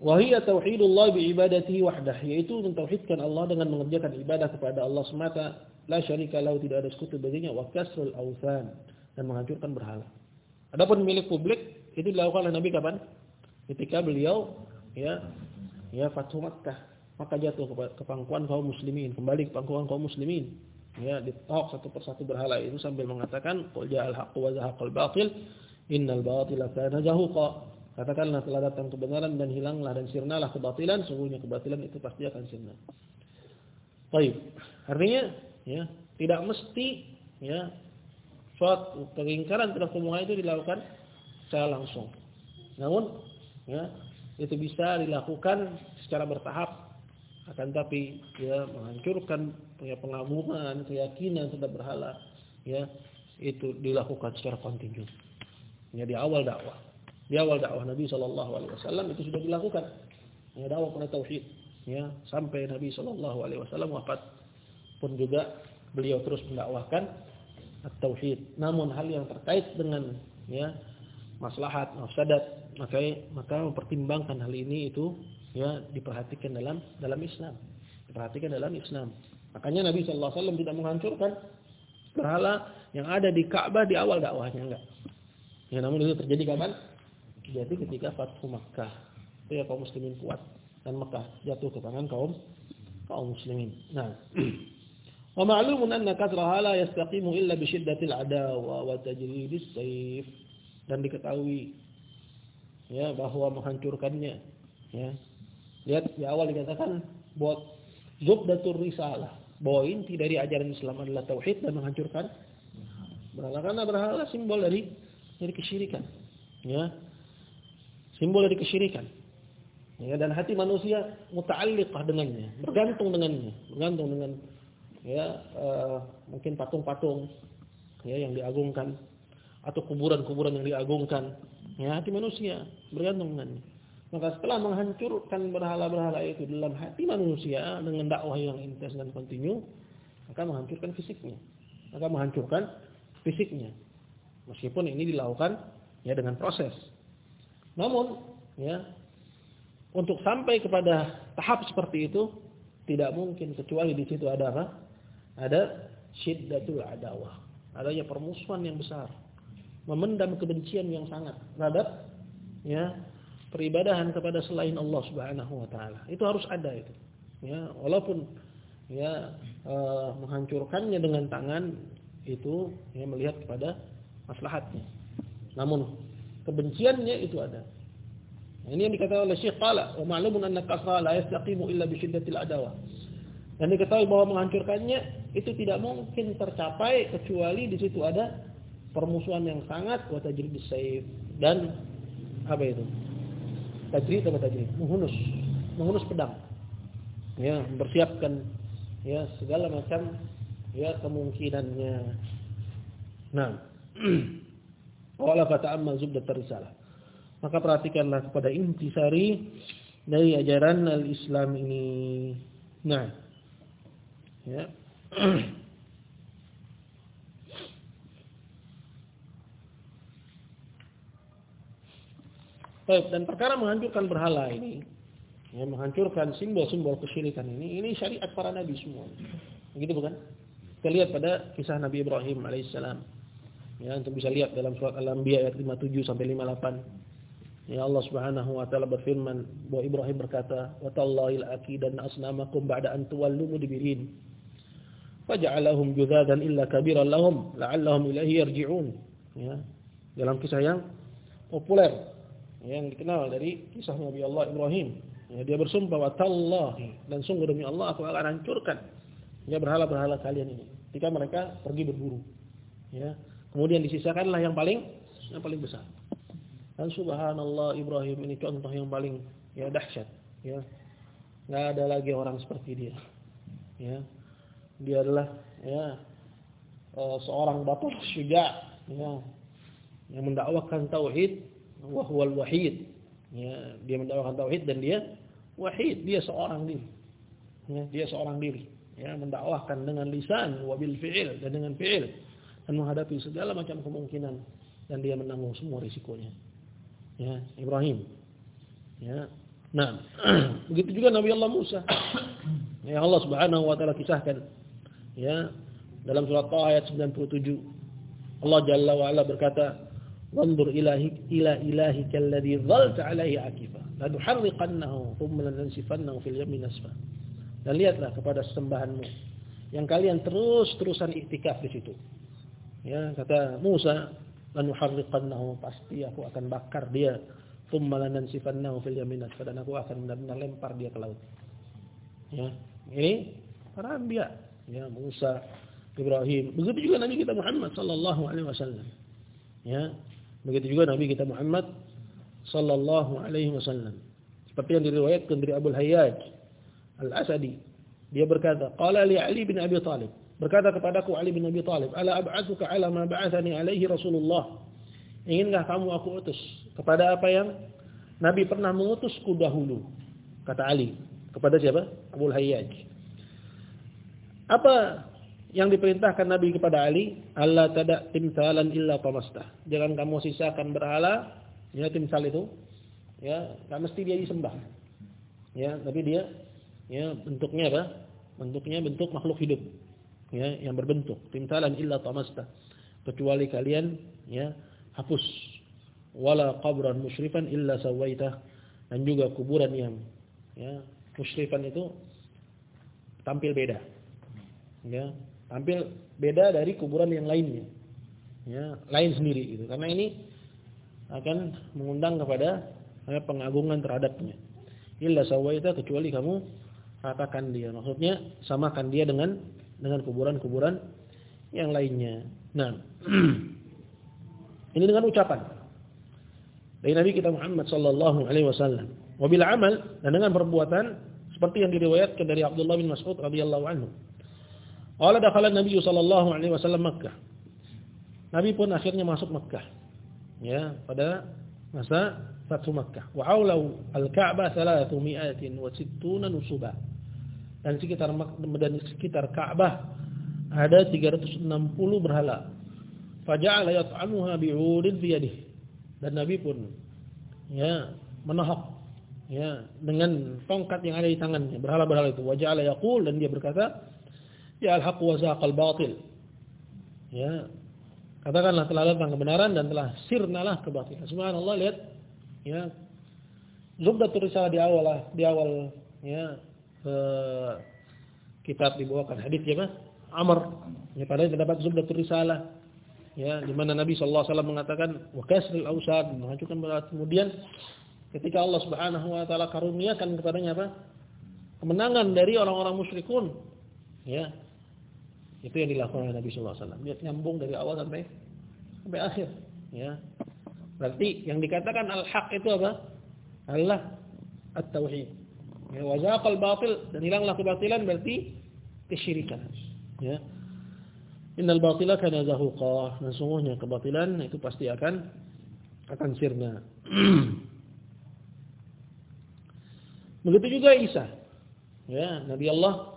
wa hiya tauhidullah bi ibadatihi wahdah yaitu mentauhidkan Allah dengan mengerjakan ibadah kepada Allah semata la syarika lahu tidak ada sekutu baginya wa kasrul awthan dan menghancurkan berhala. Adapun milik publik itu dilakukan oleh Nabi kapan? Ketika beliau ya ya Fathu Makkah maka jatuh ke pangkuan kaum muslimin, kembali ke pangkuan kaum muslimin. Ya, ditok satu persatu berhala itu sambil mengatakan qul ja'al haqqu wa zahaqal batil innal batila kana zahuqa. Katakanlah telah datang kebenaran dan hilanglah dan sirnalah kebatilan, sungguhnya kebatilan itu pasti akan sirna. Baik. Artinya ya, tidak mesti ya suatu pengingkaran terhadap semua itu dilakukan secara langsung. Namun ya, itu bisa dilakukan secara bertahap akan tapi ya menghancurkan punya pengagungan, keyakinan terhadap berhala, ya itu dilakukan secara kontinu. Ya di awal dakwah, di awal dakwah Nabi Shallallahu Alaihi Wasallam itu sudah dilakukan. Ya dakwah pada tauhid, ya sampai Nabi Shallallahu Alaihi Wasallam wafat pun juga beliau terus mendakwahkan tauhid. Namun hal yang terkait dengan ya maslahat, mafsadat, maka maka mempertimbangkan hal ini itu ya diperhatikan dalam dalam Islam. Diperhatikan dalam Islam. Makanya Nabi sallallahu alaihi wasallam tidak menghancurkan berhala yang ada di Ka'bah di awal dakwahnya enggak. Ya namun itu terjadi kapan? Jadi ketika Fathu Makkah. Ya kaum muslimin kuat dan Makkah jatuh ke tangan kaum kaum muslimin. Nah, [CLEARS THROAT] wa ma'lumun anna kasraha la yastaqimu illa bi shiddatil adawa wa tajridis sayf dan diketahui ya bahwa menghancurkannya ya. Lihat di awal dikatakan buat zubdatur risalah bahwa inti dari ajaran Islam adalah tauhid dan menghancurkan berhala karena berhala simbol dari dari kesyirikan ya simbol dari kesyirikan Ya, dan hati manusia muta'alliqah dengannya, bergantung dengannya, bergantung dengan ya uh, mungkin patung-patung ya yang diagungkan atau kuburan-kuburan yang diagungkan. Ya, hati manusia bergantung dengannya. Maka setelah menghancurkan berhala-berhala itu dalam hati manusia dengan dakwah yang intens dan kontinu, maka menghancurkan fisiknya. Maka menghancurkan fisiknya. Meskipun ini dilakukan ya dengan proses. Namun, ya, untuk sampai kepada tahap seperti itu tidak mungkin kecuali di situ ada apa? Ada syiddatul adawah. Adanya permusuhan yang besar. Memendam kebencian yang sangat terhadap ya peribadahan kepada selain Allah Subhanahu wa taala. Itu harus ada itu. Ya, walaupun ya uh, menghancurkannya dengan tangan itu ya melihat kepada maslahatnya. Namun kebenciannya itu ada. Ini yang dikatakan oleh Syekh Qala, "Wa ma'lumun anna kasra la yastaqimu illa bi syiddatil adawa." Dan diketahui bahwa menghancurkannya itu tidak mungkin tercapai kecuali di situ ada permusuhan yang sangat wa tajrid sayf dan apa itu? Tajrid atau tajrid? Menghunus, menghunus pedang. Ya, mempersiapkan ya segala macam ya kemungkinannya. Nah, [CLEARS THROAT] wala fata'ammal zubdat risalah. Maka perhatikanlah kepada intisari dari ajaran al-Islam ini. Nah, ya. [CLEARS THROAT] Baik, dan perkara menghancurkan berhala ini, ya, menghancurkan simbol-simbol kesyirikan ini, ini syariat para nabi semua. Begitu bukan? Kita lihat pada kisah Nabi Ibrahim alaihissalam. Ya, untuk bisa lihat dalam surat Al-Anbiya ayat 57 sampai 58. Ya Allah Subhanahu wa taala berfirman bahwa Ibrahim berkata, "Wa tallahi al-aqidan asnamakum ba'da an tuwallu mudbirin." Faja'alahum judhadan illa kabiran lahum la'allahum ilaihi yarji'un. Ya. Dalam kisah yang populer yang dikenal dari kisah Nabi Allah Ibrahim. Ya, dia bersumpah wa tallahi dan sungguh demi Allah aku akan hancurkan ya berhala-berhala kalian ini ketika mereka pergi berburu. Ya. Kemudian disisakanlah yang paling yang paling besar. Dan subhanallah Ibrahim ini contoh yang paling ya dahsyat, ya. Enggak ada lagi orang seperti dia. Ya. Dia adalah ya uh, seorang bapak syuja, ya. Yang mendakwakan tauhid wa huwal wahid. Ya, dia mendakwakan tauhid dan dia wahid, dia seorang diri. Ya, dia seorang diri. Ya, mendakwahkan dengan lisan wa bil fi'il dan dengan fi'il dan menghadapi segala macam kemungkinan. Dan dia menanggung semua risikonya. Ya Ibrahim. Ya nah [CLEARS THROAT] begitu juga Nabi Allah Musa. Ya Allah Subhanahu wa taala kisahkan. Ya dalam surat Taha ayat 97 Allah Jalla wa ala berkata wanzur ilahi ila ilahika alladhi dhalta alaihi akifa. La nuharriqannahu thumma lanansifannahu fil yammi nasfa. Dan lihatlah kepada sembahanmu yang kalian terus-terusan iktikaf di situ ya kata Musa lanuharriqannahu pasti aku akan bakar dia. Thumma lanansifannahu fil yaminat. Dan aku akan benar-benar lempar dia ke laut. Ya ini para anbiya ya Musa Ibrahim. Begitu juga nabi kita Muhammad sallallahu alaihi wasallam. Ya begitu juga nabi kita Muhammad sallallahu alaihi wasallam. Seperti yang diriwayatkan dari Abu Hayyaj Al-Asadi. Dia berkata qala li Ali bin Abi Thalib Berkata kepadaku Ali bin Abi Thalib, "Ala ab'atsuka 'ala ma ba'athani 'alaihi Rasulullah?" Inginkah kamu aku utus kepada apa yang Nabi pernah mengutusku dahulu? Kata Ali. Kepada siapa? Abu Hayyaj. Apa yang diperintahkan Nabi kepada Ali? Allah tada timsalan illa pamastah. Jangan kamu sisakan berhala, ya timsal itu. Ya, enggak mesti dia disembah. Ya, tapi dia ya bentuknya apa? bentuknya bentuk makhluk hidup ya yang berbentuk. Timtalan illa tamasta. Kecuali kalian ya hapus. Wala qabran musyrifan illa sawaita. Dan juga kuburan yang ya musyrifan itu tampil beda. Ya tampil beda dari kuburan yang lainnya. Ya lain sendiri itu karena ini akan mengundang kepada ya, pengagungan terhadapnya. Illa sawaita kecuali kamu ratakan dia. Maksudnya samakan dia dengan dengan kuburan-kuburan yang lainnya nah [CLEARS THROAT] ini dengan ucapan dari Nabi kita Muhammad sallallahu alaihi wasallam. Wabil amal dan dengan perbuatan seperti yang diriwayatkan dari Abdullah bin Mas'ud radhiyallahu anhu. Qala dakhala Nabi sallallahu alaihi wasallam Makkah. Nabi pun akhirnya masuk Makkah. Ya, pada masa Fathu Makkah. Wa al-Ka'bah 360 nusuba. Dan sekitar dan sekitar Ka'bah ada 360 berhala. Faja'ala yat'amuha bi'udin fi dan Nabi pun ya menohok ya dengan tongkat yang ada di tangannya berhala-berhala itu. Wajah Allah yaqul dan dia berkata ya al-haq wa zaqal batil. Ya katakanlah telah datang kebenaran dan telah sirnalah kebatilan. Subhanallah lihat ya Zubdatul Risalah di awal di awal ya eh, kitab dibawakan hadis ya Mas Amr. Ya pada terdapat Zubdatul Risalah. Ya di mana Nabi sallallahu alaihi wasallam mengatakan wa kasril ausad menghancurkan berat. Kemudian ketika Allah Subhanahu wa taala karuniakan kepadanya apa? Kemenangan dari orang-orang musyrikun. Ya. Itu yang dilakukan oleh Nabi sallallahu alaihi wasallam. Dia nyambung dari awal sampai sampai akhir. Ya. Berarti yang dikatakan al-haq itu apa? Adalah at-tauhid ya wa zaqal batil dan hilanglah kebatilan berarti kesyirikan ya Innal batila kana zahuqa. Dan sungguhnya kebatilan itu pasti akan akan sirna. [CLEARS THROAT] Begitu juga Isa. Ya, Nabi Allah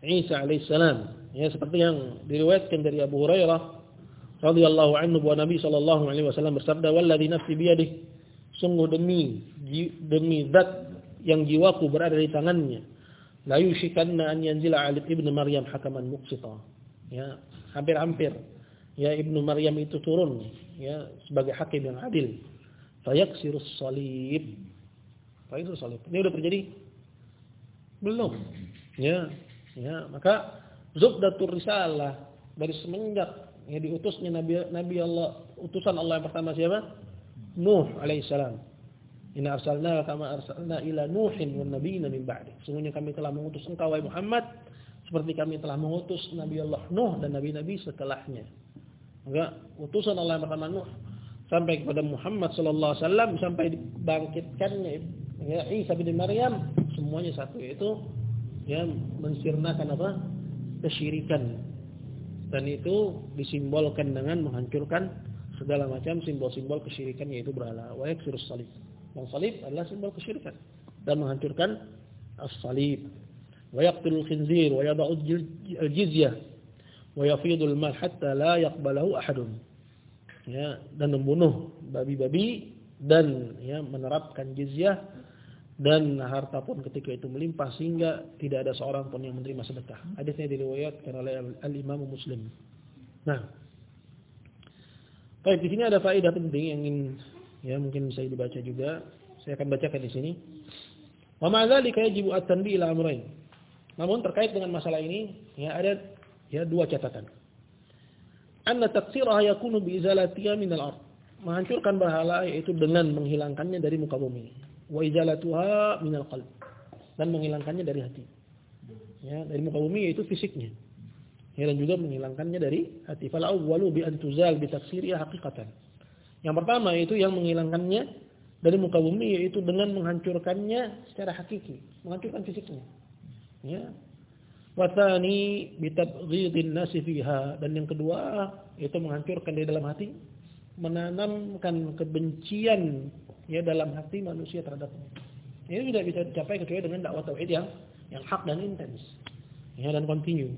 Isa alaihissalam. Ya, seperti yang diriwayatkan dari Abu Hurairah radhiyallahu anhu bahwa Nabi sallallahu alaihi wasallam bersabda, "Wallazi nafsi biyadihi" Sungguh demi demi zat yang jiwaku berada di tangannya. La yushikanna an yanzila 'ala ibnu Maryam hakaman muqsita. Ya, hampir-hampir ya Ibnu Maryam itu turun ya sebagai hakim yang adil. Fayaksirus salib. Fayaksirus salib. Ini sudah terjadi? Belum. Ya. Ya, maka zubdatur risalah dari semenjak ya diutusnya Nabi Nabi Allah utusan Allah yang pertama siapa? Nuh alaihissalam. Inna arsalna kama arsalna ila Nuhin wan nabiyina min ba'di. Sungguhnya kami telah mengutus engkau wahai Muhammad seperti kami telah mengutus Nabi Allah Nuh dan nabi-nabi setelahnya. Maka utusan Allah yang pertama Nuh sampai kepada Muhammad sallallahu alaihi wasallam sampai dibangkitkannya ya Isa bin Maryam semuanya satu yaitu ya mensirnakan apa? kesyirikan. Dan itu disimbolkan dengan menghancurkan segala macam simbol-simbol kesyirikan yaitu berhala. Wa yaksirus salib. Yang salib adalah simbol kesyirikan dan menghancurkan as-salib. Wa yaqtulul khinzir wa yada'u al-jizyah wa yafidul mal hatta la yaqbalahu ahadun. Ya, dan membunuh babi-babi dan ya menerapkan jizyah dan harta pun ketika itu melimpah sehingga tidak ada seorang pun yang menerima sedekah. Hadisnya diriwayatkan oleh Al-Imam Muslim. Nah, Baik, di sini ada faedah penting yang ingin ya mungkin bisa dibaca juga. Saya akan bacakan di sini. Wa ma'dzalika yajibu at-tanbih ila amrayn. Namun terkait dengan masalah ini ya ada ya dua catatan. Anna taksiraha yakunu bi izalatiha min al-ard. Menghancurkan berhala yaitu dengan menghilangkannya dari muka bumi. Wa izalatuha min al-qalb. Dan menghilangkannya dari hati. Ya, dari muka bumi yaitu fisiknya. Ya, dan juga menghilangkannya dari hati. Fal awwalu bi an tuzal bi taksiriha haqiqatan. Yang pertama itu yang menghilangkannya dari muka bumi yaitu dengan menghancurkannya secara hakiki, menghancurkan fisiknya. Ya. Watani bitabghidin nasi fiha dan yang kedua itu menghancurkan di dalam hati, menanamkan kebencian ya dalam hati manusia terhadapnya. Ini tidak bisa dicapai kecuali dengan dakwah tauhid yang yang hak dan intens. Ya dan continue.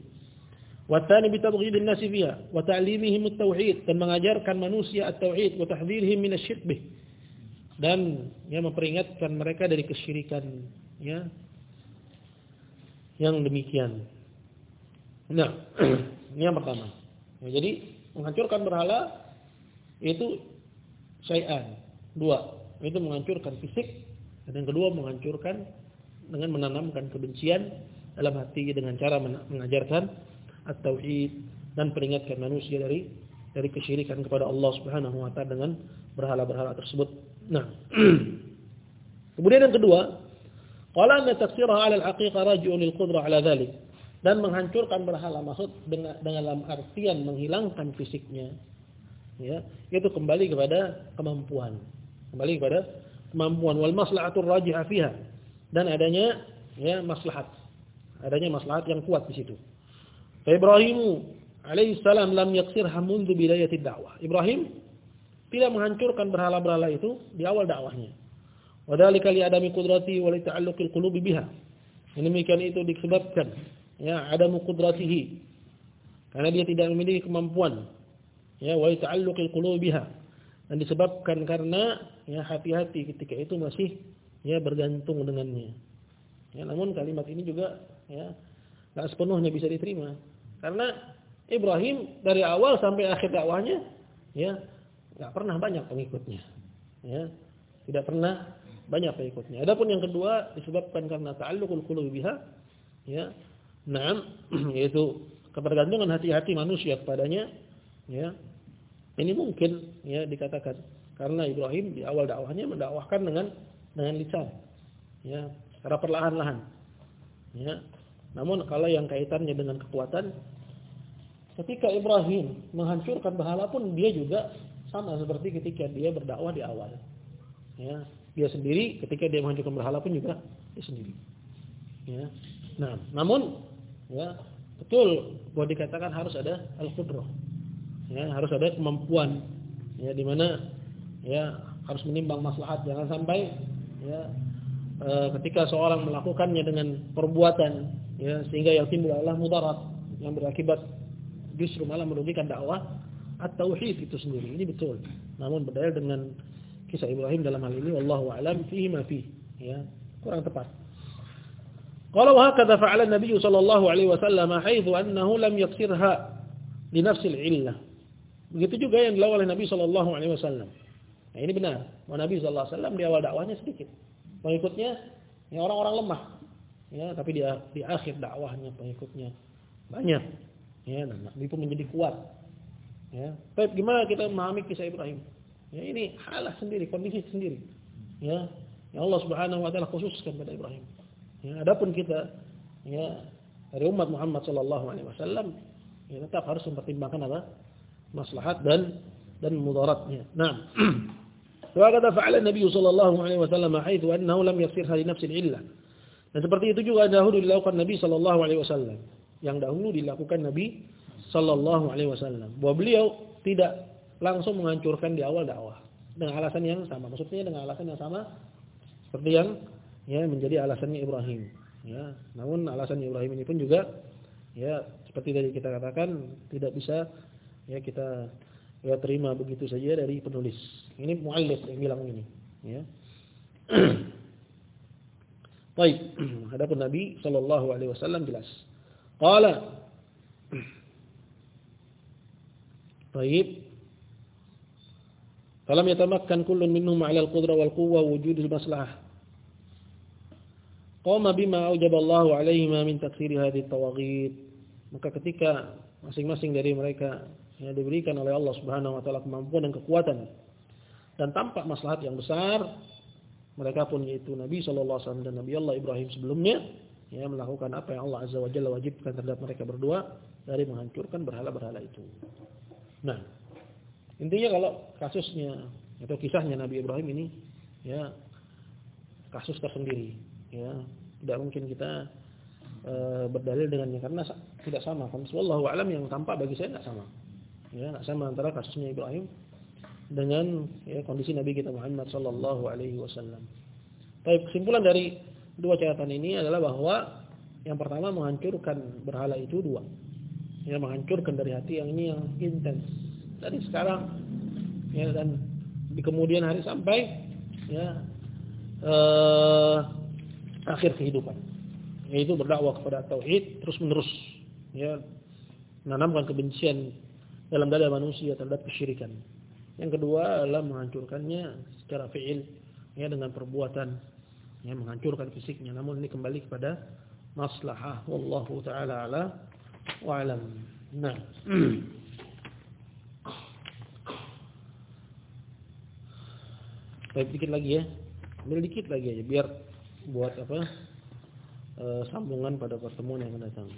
Watani bitabghidin nasi fiha wa ta'limihim at-tauhid dan mengajarkan manusia at-tauhid wa tahdhirihim min asy dan ya memperingatkan mereka dari kesyirikan ya yang demikian. Nah, [CLEARS THROAT] ini yang pertama. Ya, jadi menghancurkan berhala itu syai'an. Dua, itu menghancurkan fisik dan yang kedua menghancurkan dengan menanamkan kebencian dalam hati dengan cara mengajarkan at-tauhid dan peringatkan manusia dari dari kesyirikan kepada Allah Subhanahu wa taala dengan berhala-berhala tersebut. Nah. [CLEARS THROAT] Kemudian yang kedua, qala anna tafsirha 'ala al-haqiqah raji'un lil qudrah 'ala dhalik. Dan menghancurkan berhala maksud dengan dalam artian menghilangkan fisiknya. Ya, itu kembali kepada kemampuan. Kembali kepada kemampuan wal maslahatur rajihah fiha dan adanya ya maslahat. Adanya maslahat yang kuat di situ. Ibrahim alaihi salam lam yaksirha mundu bidayatid dakwah. Ibrahim tidak menghancurkan berhala-berhala itu di awal dakwahnya. Wadhalika li adami qudrati wa li ta'alluqil qulubi biha. Demikian itu disebabkan ya adamu qudratihi. Karena dia tidak memiliki kemampuan ya wa li ta'alluqil qulubi biha. Dan disebabkan karena ya hati-hati ketika itu masih ya bergantung dengannya. Ya, namun kalimat ini juga ya enggak sepenuhnya bisa diterima. Karena Ibrahim dari awal sampai akhir dakwahnya ya enggak pernah banyak pengikutnya. Ya, tidak pernah banyak pengikutnya. Adapun yang kedua disebabkan karena ta'alluqul qulubi biha ya. Naam, [CLEARS THROAT] yaitu ketergantungan hati-hati manusia kepadanya ya. Ini mungkin ya dikatakan karena Ibrahim di awal dakwahnya mendakwahkan dengan dengan lisan. Ya, secara perlahan-lahan. Ya. Namun kalau yang kaitannya dengan kekuatan ketika Ibrahim menghancurkan berhala pun dia juga sama seperti ketika dia berdakwah di awal. Ya, dia sendiri ketika dia menghancurkan berhala pun juga dia sendiri. Ya. Nah, namun ya, betul bahwa dikatakan harus ada al-qudrah. Ya, harus ada kemampuan ya di mana ya harus menimbang maslahat jangan sampai ya e, ketika seorang melakukannya dengan perbuatan ya sehingga yang timbul adalah mudarat yang berakibat justru malah merugikan dakwah at-tauhid itu sendiri ini betul namun berdaya dengan kisah Ibrahim dalam hal ini wallahu alam fihi ma fihi ya kurang tepat Qala wa hakadha fa'ala an-nabiy sallallahu alaihi wasallam haitsu annahu lam yaksirha li nafsi al-illah begitu juga yang dilakukan oleh Nabi sallallahu alaihi wasallam Nah, ini benar. Bahwa Nabi sallallahu alaihi wasallam di awal dakwahnya sedikit. Pengikutnya ya orang-orang lemah. Ya, tapi di di akhir dakwahnya pengikutnya banyak. Ya, dan Nabi pun menjadi kuat. Ya. Tapi gimana kita memahami kisah Ibrahim? Ya, ini halah sendiri, kondisi sendiri. Ya, yang Allah Subhanahu wa taala khususkan pada Ibrahim. Ya, adapun kita ya dari umat Muhammad sallallahu alaihi wasallam ya tetap harus mempertimbangkan apa? maslahat dan dan mudaratnya. Nah, [CLEARS THROAT] fa'ala Nabi sallallahu alaihi wasallam haitsu annahu lam yafsirha li nafsil illah. Dan seperti itu juga dahulu dilakukan Nabi sallallahu alaihi wasallam. Yang dahulu dilakukan Nabi sallallahu alaihi wasallam. Bahwa beliau tidak langsung menghancurkan di awal dakwah dengan alasan yang sama. Maksudnya dengan alasan yang sama seperti yang ya menjadi alasannya Ibrahim. Ya, namun alasan Ibrahim ini pun juga ya seperti tadi kita katakan tidak bisa ya kita ya terima begitu saja dari penulis. Ini muallif yang bilang ini, ya. [CLEARS THROAT] Baik, [CLEARS THROAT] adapun Nabi sallallahu alaihi wasallam jelas. Qala Baik. Falam yatamakkan kullun minhum 'ala al-qudrah wal quwwah wujud al-maslahah. Qama bima aujaba Allah 'alaihima min taksir hadhihi at-tawaghit. Maka ketika masing-masing dari mereka yang diberikan oleh Allah Subhanahu wa taala kemampuan dan kekuatan dan tampak maslahat yang besar mereka pun yaitu Nabi wasallam dan Nabi Allah Ibrahim sebelumnya ya melakukan apa yang Allah azza wa jalla wajibkan terhadap mereka berdua dari menghancurkan berhala-berhala itu. Nah, intinya kalau kasusnya atau kisahnya Nabi Ibrahim ini ya kasus tersendiri ya tidak mungkin kita e, berdalil dengannya karena tidak sama. Wallahu alam yang tampak bagi saya tidak sama. Ya, sama antara kasusnya Ibrahim dengan ya, kondisi Nabi kita Muhammad sallallahu alaihi wasallam. Baik, kesimpulan dari dua catatan ini adalah bahwa yang pertama menghancurkan berhala itu dua. Ya, menghancurkan dari hati yang ini yang intens. Dari sekarang ya dan di kemudian hari sampai ya eh, akhir kehidupan. Yaitu berdakwah kepada tauhid terus menerus ya menanamkan kebencian dalam dada manusia terhadap kesyirikan. Yang kedua adalah menghancurkannya secara fi'il ya dengan perbuatan ya menghancurkan fisiknya namun ini kembali kepada maslahah wallahu taala ala wa alam. Nah. [CLEARS THROAT] Baik dikit lagi ya. Ambil dikit lagi aja biar buat apa? E, sambungan pada pertemuan yang akan datang.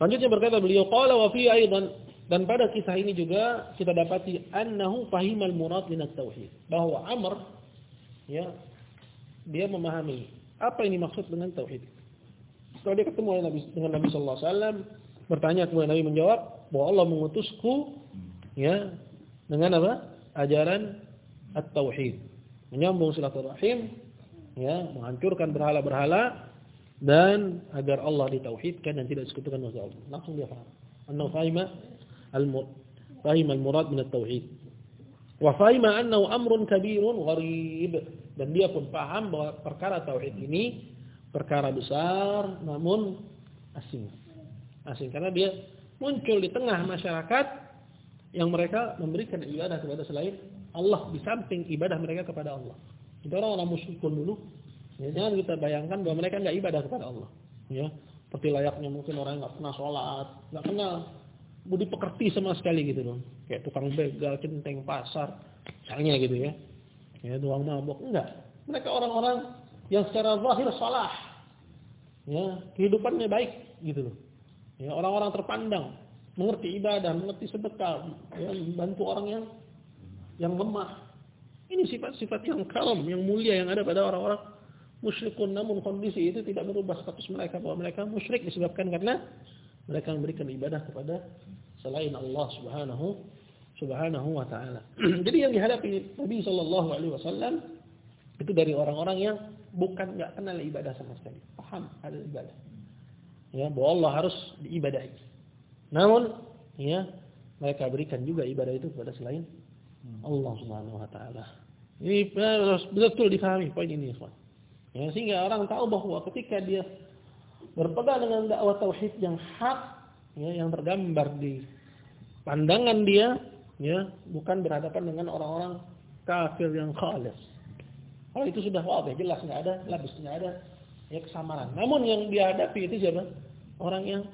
Selanjutnya berkata beliau qala wa fi aidan dan pada kisah ini juga kita dapati annahu fahimal murad min tauhid bahwa Amr ya dia memahami apa ini maksud dengan tauhid. Setelah dia ketemu dengan Nabi sallallahu alaihi wasallam bertanya kemudian Nabi menjawab bahwa Allah mengutusku ya dengan apa? ajaran at-tauhid. Menyambung silaturahim ya, menghancurkan berhala-berhala dan agar Allah ditauhidkan dan tidak disekutukan dengan Allah. Langsung dia faham. Annahu fahima al-murad fahima al-murad min at-tauhid. Wa fahima annahu amrun kabirun gharib dan dia pun paham bahwa perkara tauhid ini perkara besar namun asing. Asing karena dia muncul di tengah masyarakat yang mereka memberikan ibadah kepada selain Allah di samping ibadah mereka kepada Allah. Itu orang-orang musyrikun dulu Ya, jangan kita bayangkan bahwa mereka nggak ibadah kepada Allah. Ya, seperti layaknya mungkin orang nggak pernah sholat, nggak kenal budi pekerti sama sekali gitu loh. Kayak tukang begal, centeng pasar, misalnya gitu ya. Ya, tuang mabok enggak. Mereka orang-orang yang secara zahir salah. Ya, kehidupannya baik gitu loh. Ya, orang-orang terpandang, mengerti ibadah, mengerti sedekah, ya, membantu orang yang yang lemah. Ini sifat-sifat yang kalem, yang mulia yang ada pada orang-orang musyrikun namun kondisi itu tidak merubah status mereka bahwa mereka musyrik disebabkan karena mereka memberikan ibadah kepada selain Allah Subhanahu Subhanahu wa taala. [CLEARS THROAT] Jadi yang dihadapi Nabi sallallahu alaihi wasallam itu dari orang-orang yang bukan enggak kenal ibadah sama sekali. Paham ada ibadah. Ya, bahwa Allah harus diibadahi. Namun ya, mereka berikan juga ibadah itu kepada selain Allah Subhanahu wa taala. Ini betul difahami poin ini, ikhwan. Ya, sehingga orang tahu bahwa ketika dia berpegang dengan dakwah tauhid yang hak, ya, yang tergambar di pandangan dia, ya, bukan berhadapan dengan orang-orang kafir yang khalis. Kalau itu sudah wabah, jelas nggak ada, labis nggak ada, ya kesamaran. Namun yang dia hadapi itu siapa? Orang yang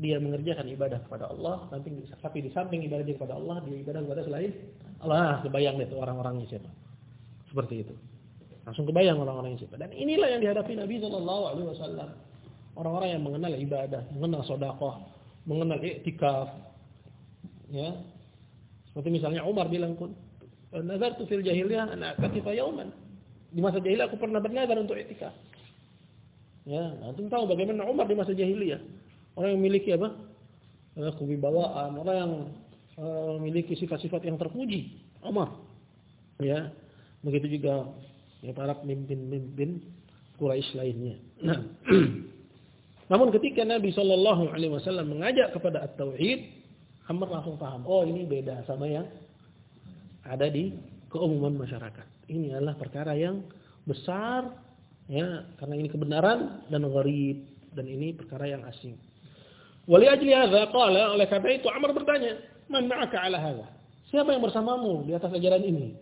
dia mengerjakan ibadah kepada Allah, tapi di samping ibadah kepada Allah, dia ibadah kepada selain Allah. Kebayang deh orang-orangnya siapa? Seperti itu. Langsung kebayang orang-orang yang siapa. Dan inilah yang dihadapi Nabi Shallallahu Alaihi Wasallam. Orang-orang yang mengenal ibadah, mengenal sodakoh, mengenal iktikaf. Ya, seperti misalnya Umar bilang nazar tu fil jahiliyah anak katifa yauman. Di masa jahiliyah aku pernah bernazar untuk iktikaf. Ya, antum tahu bagaimana Umar di masa jahiliyah. Orang yang memiliki apa? Kewibawaan, orang yang uh, memiliki sifat-sifat yang terpuji. Umar. Ya, begitu juga ya para pemimpin-pemimpin Quraisy lainnya. Nah, [CLEARS THROAT] namun ketika Nabi Shallallahu Alaihi Wasallam mengajak kepada at-tauhid, Amr langsung paham. Oh ini beda sama yang ada di keumuman masyarakat. Ini adalah perkara yang besar, ya karena ini kebenaran dan gharib dan ini perkara yang asing. Wali ajli hadza qala oleh karena itu Amr bertanya, "Man ma'aka ala hadza?" Siapa yang bersamamu di atas ajaran ini?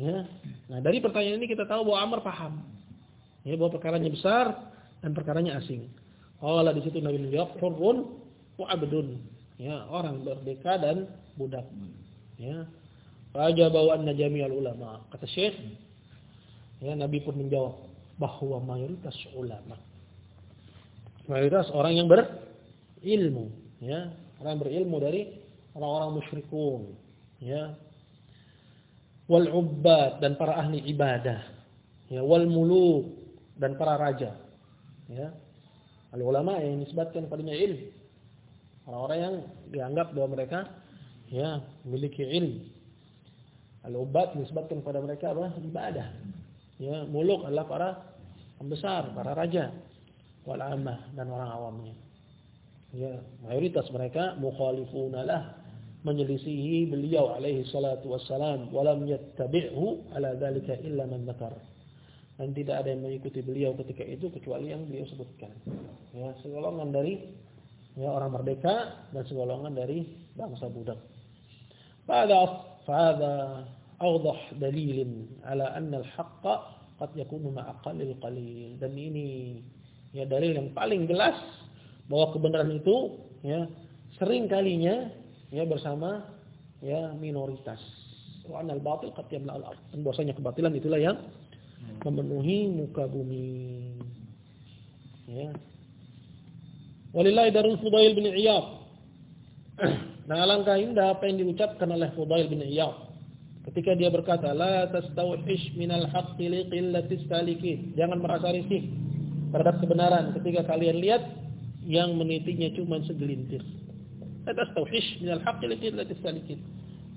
Ya. Nah, dari pertanyaan ini kita tahu bahwa Amr paham. Ya, bahwa perkaranya besar dan perkaranya asing. Allah di situ Nabi menjawab hurun wa abdun. Ya, orang merdeka dan budak. Ya. Fajaba anna jami'al ulama. Kata Syekh, ya Nabi pun menjawab bahwa mayoritas ulama mayoritas orang yang berilmu, ya, orang yang berilmu dari orang-orang musyrikun, ya, wal ubbad dan para ahli ibadah ya wal muluk dan para raja ya al ulama yang disebutkan padanya ilmu orang-orang yang dianggap bahwa mereka ya memiliki ilmu al ubbad disebutkan pada mereka apa? Ibadah. Ya muluk adalah para pembesar para raja wal amah dan orang awamnya. Ya mayoritas mereka mukhalifuna lah menyelisihi beliau alaihi salatu wassalam walam yattabi'hu ala dzalika illa man dzakar dan tidak ada yang mengikuti beliau ketika itu kecuali yang beliau sebutkan. Ya segolongan dari ya orang merdeka dan segolongan dari bangsa budak. Pada pada awdah dalilin ala anna al-haqqa qad yakunu ma'a qalil dan ini ya dalil yang paling jelas bahwa kebenaran itu ya sering kalinya ya bersama ya minoritas. Wa anal batil qad yamla al-ard. Dan bahwasanya kebatilan itulah yang memenuhi muka bumi. Ya. Walillahi darul Fudail bin Iyad. [CLEARS THROAT] Nah, alangkah indah apa yang diucapkan oleh Fudail bin Iyad ketika dia berkata, "La tastawhish minal haqqi liqillatis salikin." Jangan merasa risih terhadap kebenaran ketika kalian lihat yang menitinya cuma segelintir. La tastawhish minal haqqi liqillatis salikin.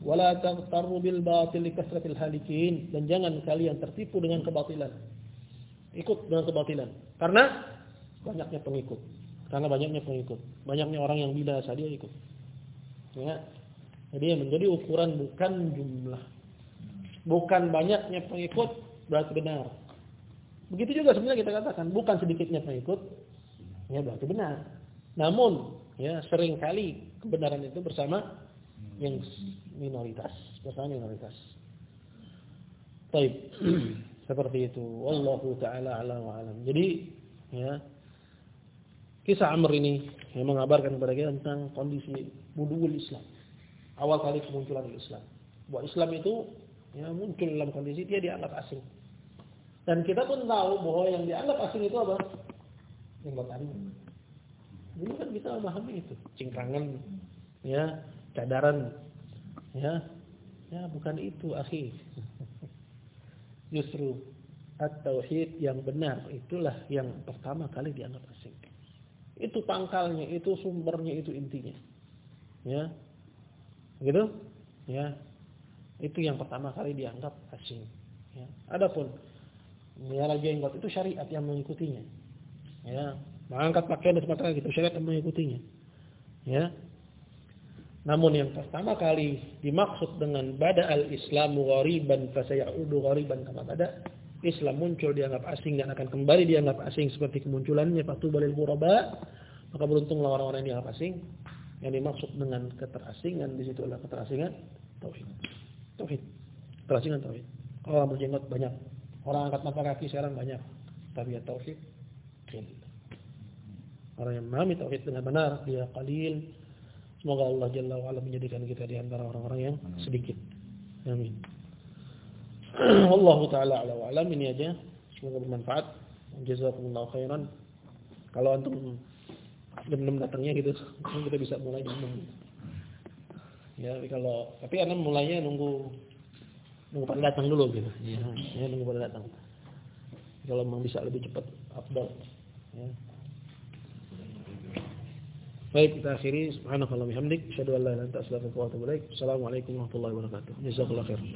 Wala taghtarru bil batil likasratil halikin dan jangan kalian tertipu dengan kebatilan. Ikut dengan kebatilan karena banyaknya pengikut. Karena banyaknya pengikut. Banyaknya orang yang binasa dia ikut. Ya. Jadi yang menjadi ukuran bukan jumlah. Bukan banyaknya pengikut berarti benar. Begitu juga sebenarnya kita katakan, bukan sedikitnya pengikut ya berarti benar. Namun ya sering kali kebenaran itu bersama yang minoritas, bersama minoritas. Baik. [CLEARS THROAT] Seperti itu. Wallahu taala alam. Jadi ya Kisah Amr ini yang mengabarkan kepada kita tentang kondisi budul Islam. Awal kali kemunculan Islam. Bahwa Islam itu ya muncul dalam kondisi dia dianggap asing. Dan kita pun tahu bahwa yang dianggap asing itu apa? Yang bertani. Dulu kan kita memahami itu, cingkrangan, ya, cadaran, ya, ya bukan itu, akhi. [LAUGHS] Justru at-tauhid yang benar itulah yang pertama kali dianggap. Itu pangkalnya, itu sumbernya, itu intinya. Ya. Gitu? Ya. Itu yang pertama kali dianggap asing. Ya. Adapun melihara jenggot itu syariat yang mengikutinya. Ya. Mengangkat pakaian dan semacamnya gitu syariat yang mengikutinya. Ya. Namun yang pertama kali dimaksud dengan bada al-islamu ghariban fasayaudu ghariban kama bada Islam muncul dianggap asing dan akan kembali dianggap asing seperti kemunculannya Fatu Balil Ghuraba, maka beruntunglah orang-orang yang dianggap asing. Yang dimaksud dengan keterasingan di situ adalah keterasingan tauhid. Tauhid. Keterasingan tauhid. Orang berjenggot banyak. Orang angkat mata kaki sekarang banyak. Tapi ya tauhid Orang yang memahami tauhid dengan benar dia qalil. Semoga Allah Jalla wa ala menjadikan kita di antara orang-orang yang sedikit. Amin. [CLEARS THROAT] Allah taala ala alam ini aja. Semoga bermanfaat. Jazakumullah khairan. Kalau antum belum datangnya gitu, kita bisa mulai jam Ya, tapi kalau tapi anak mulainya nunggu nunggu pada datang dulu gitu. Ya, ya nunggu pada datang. Kalau memang bisa lebih cepat afdal. Ya. Baik, kita akhiri subhanallahi wa bihamdik, la ilaha wa atubu ilaik. Assalamualaikum warahmatullahi wabarakatuh. Jazakallahu khairan.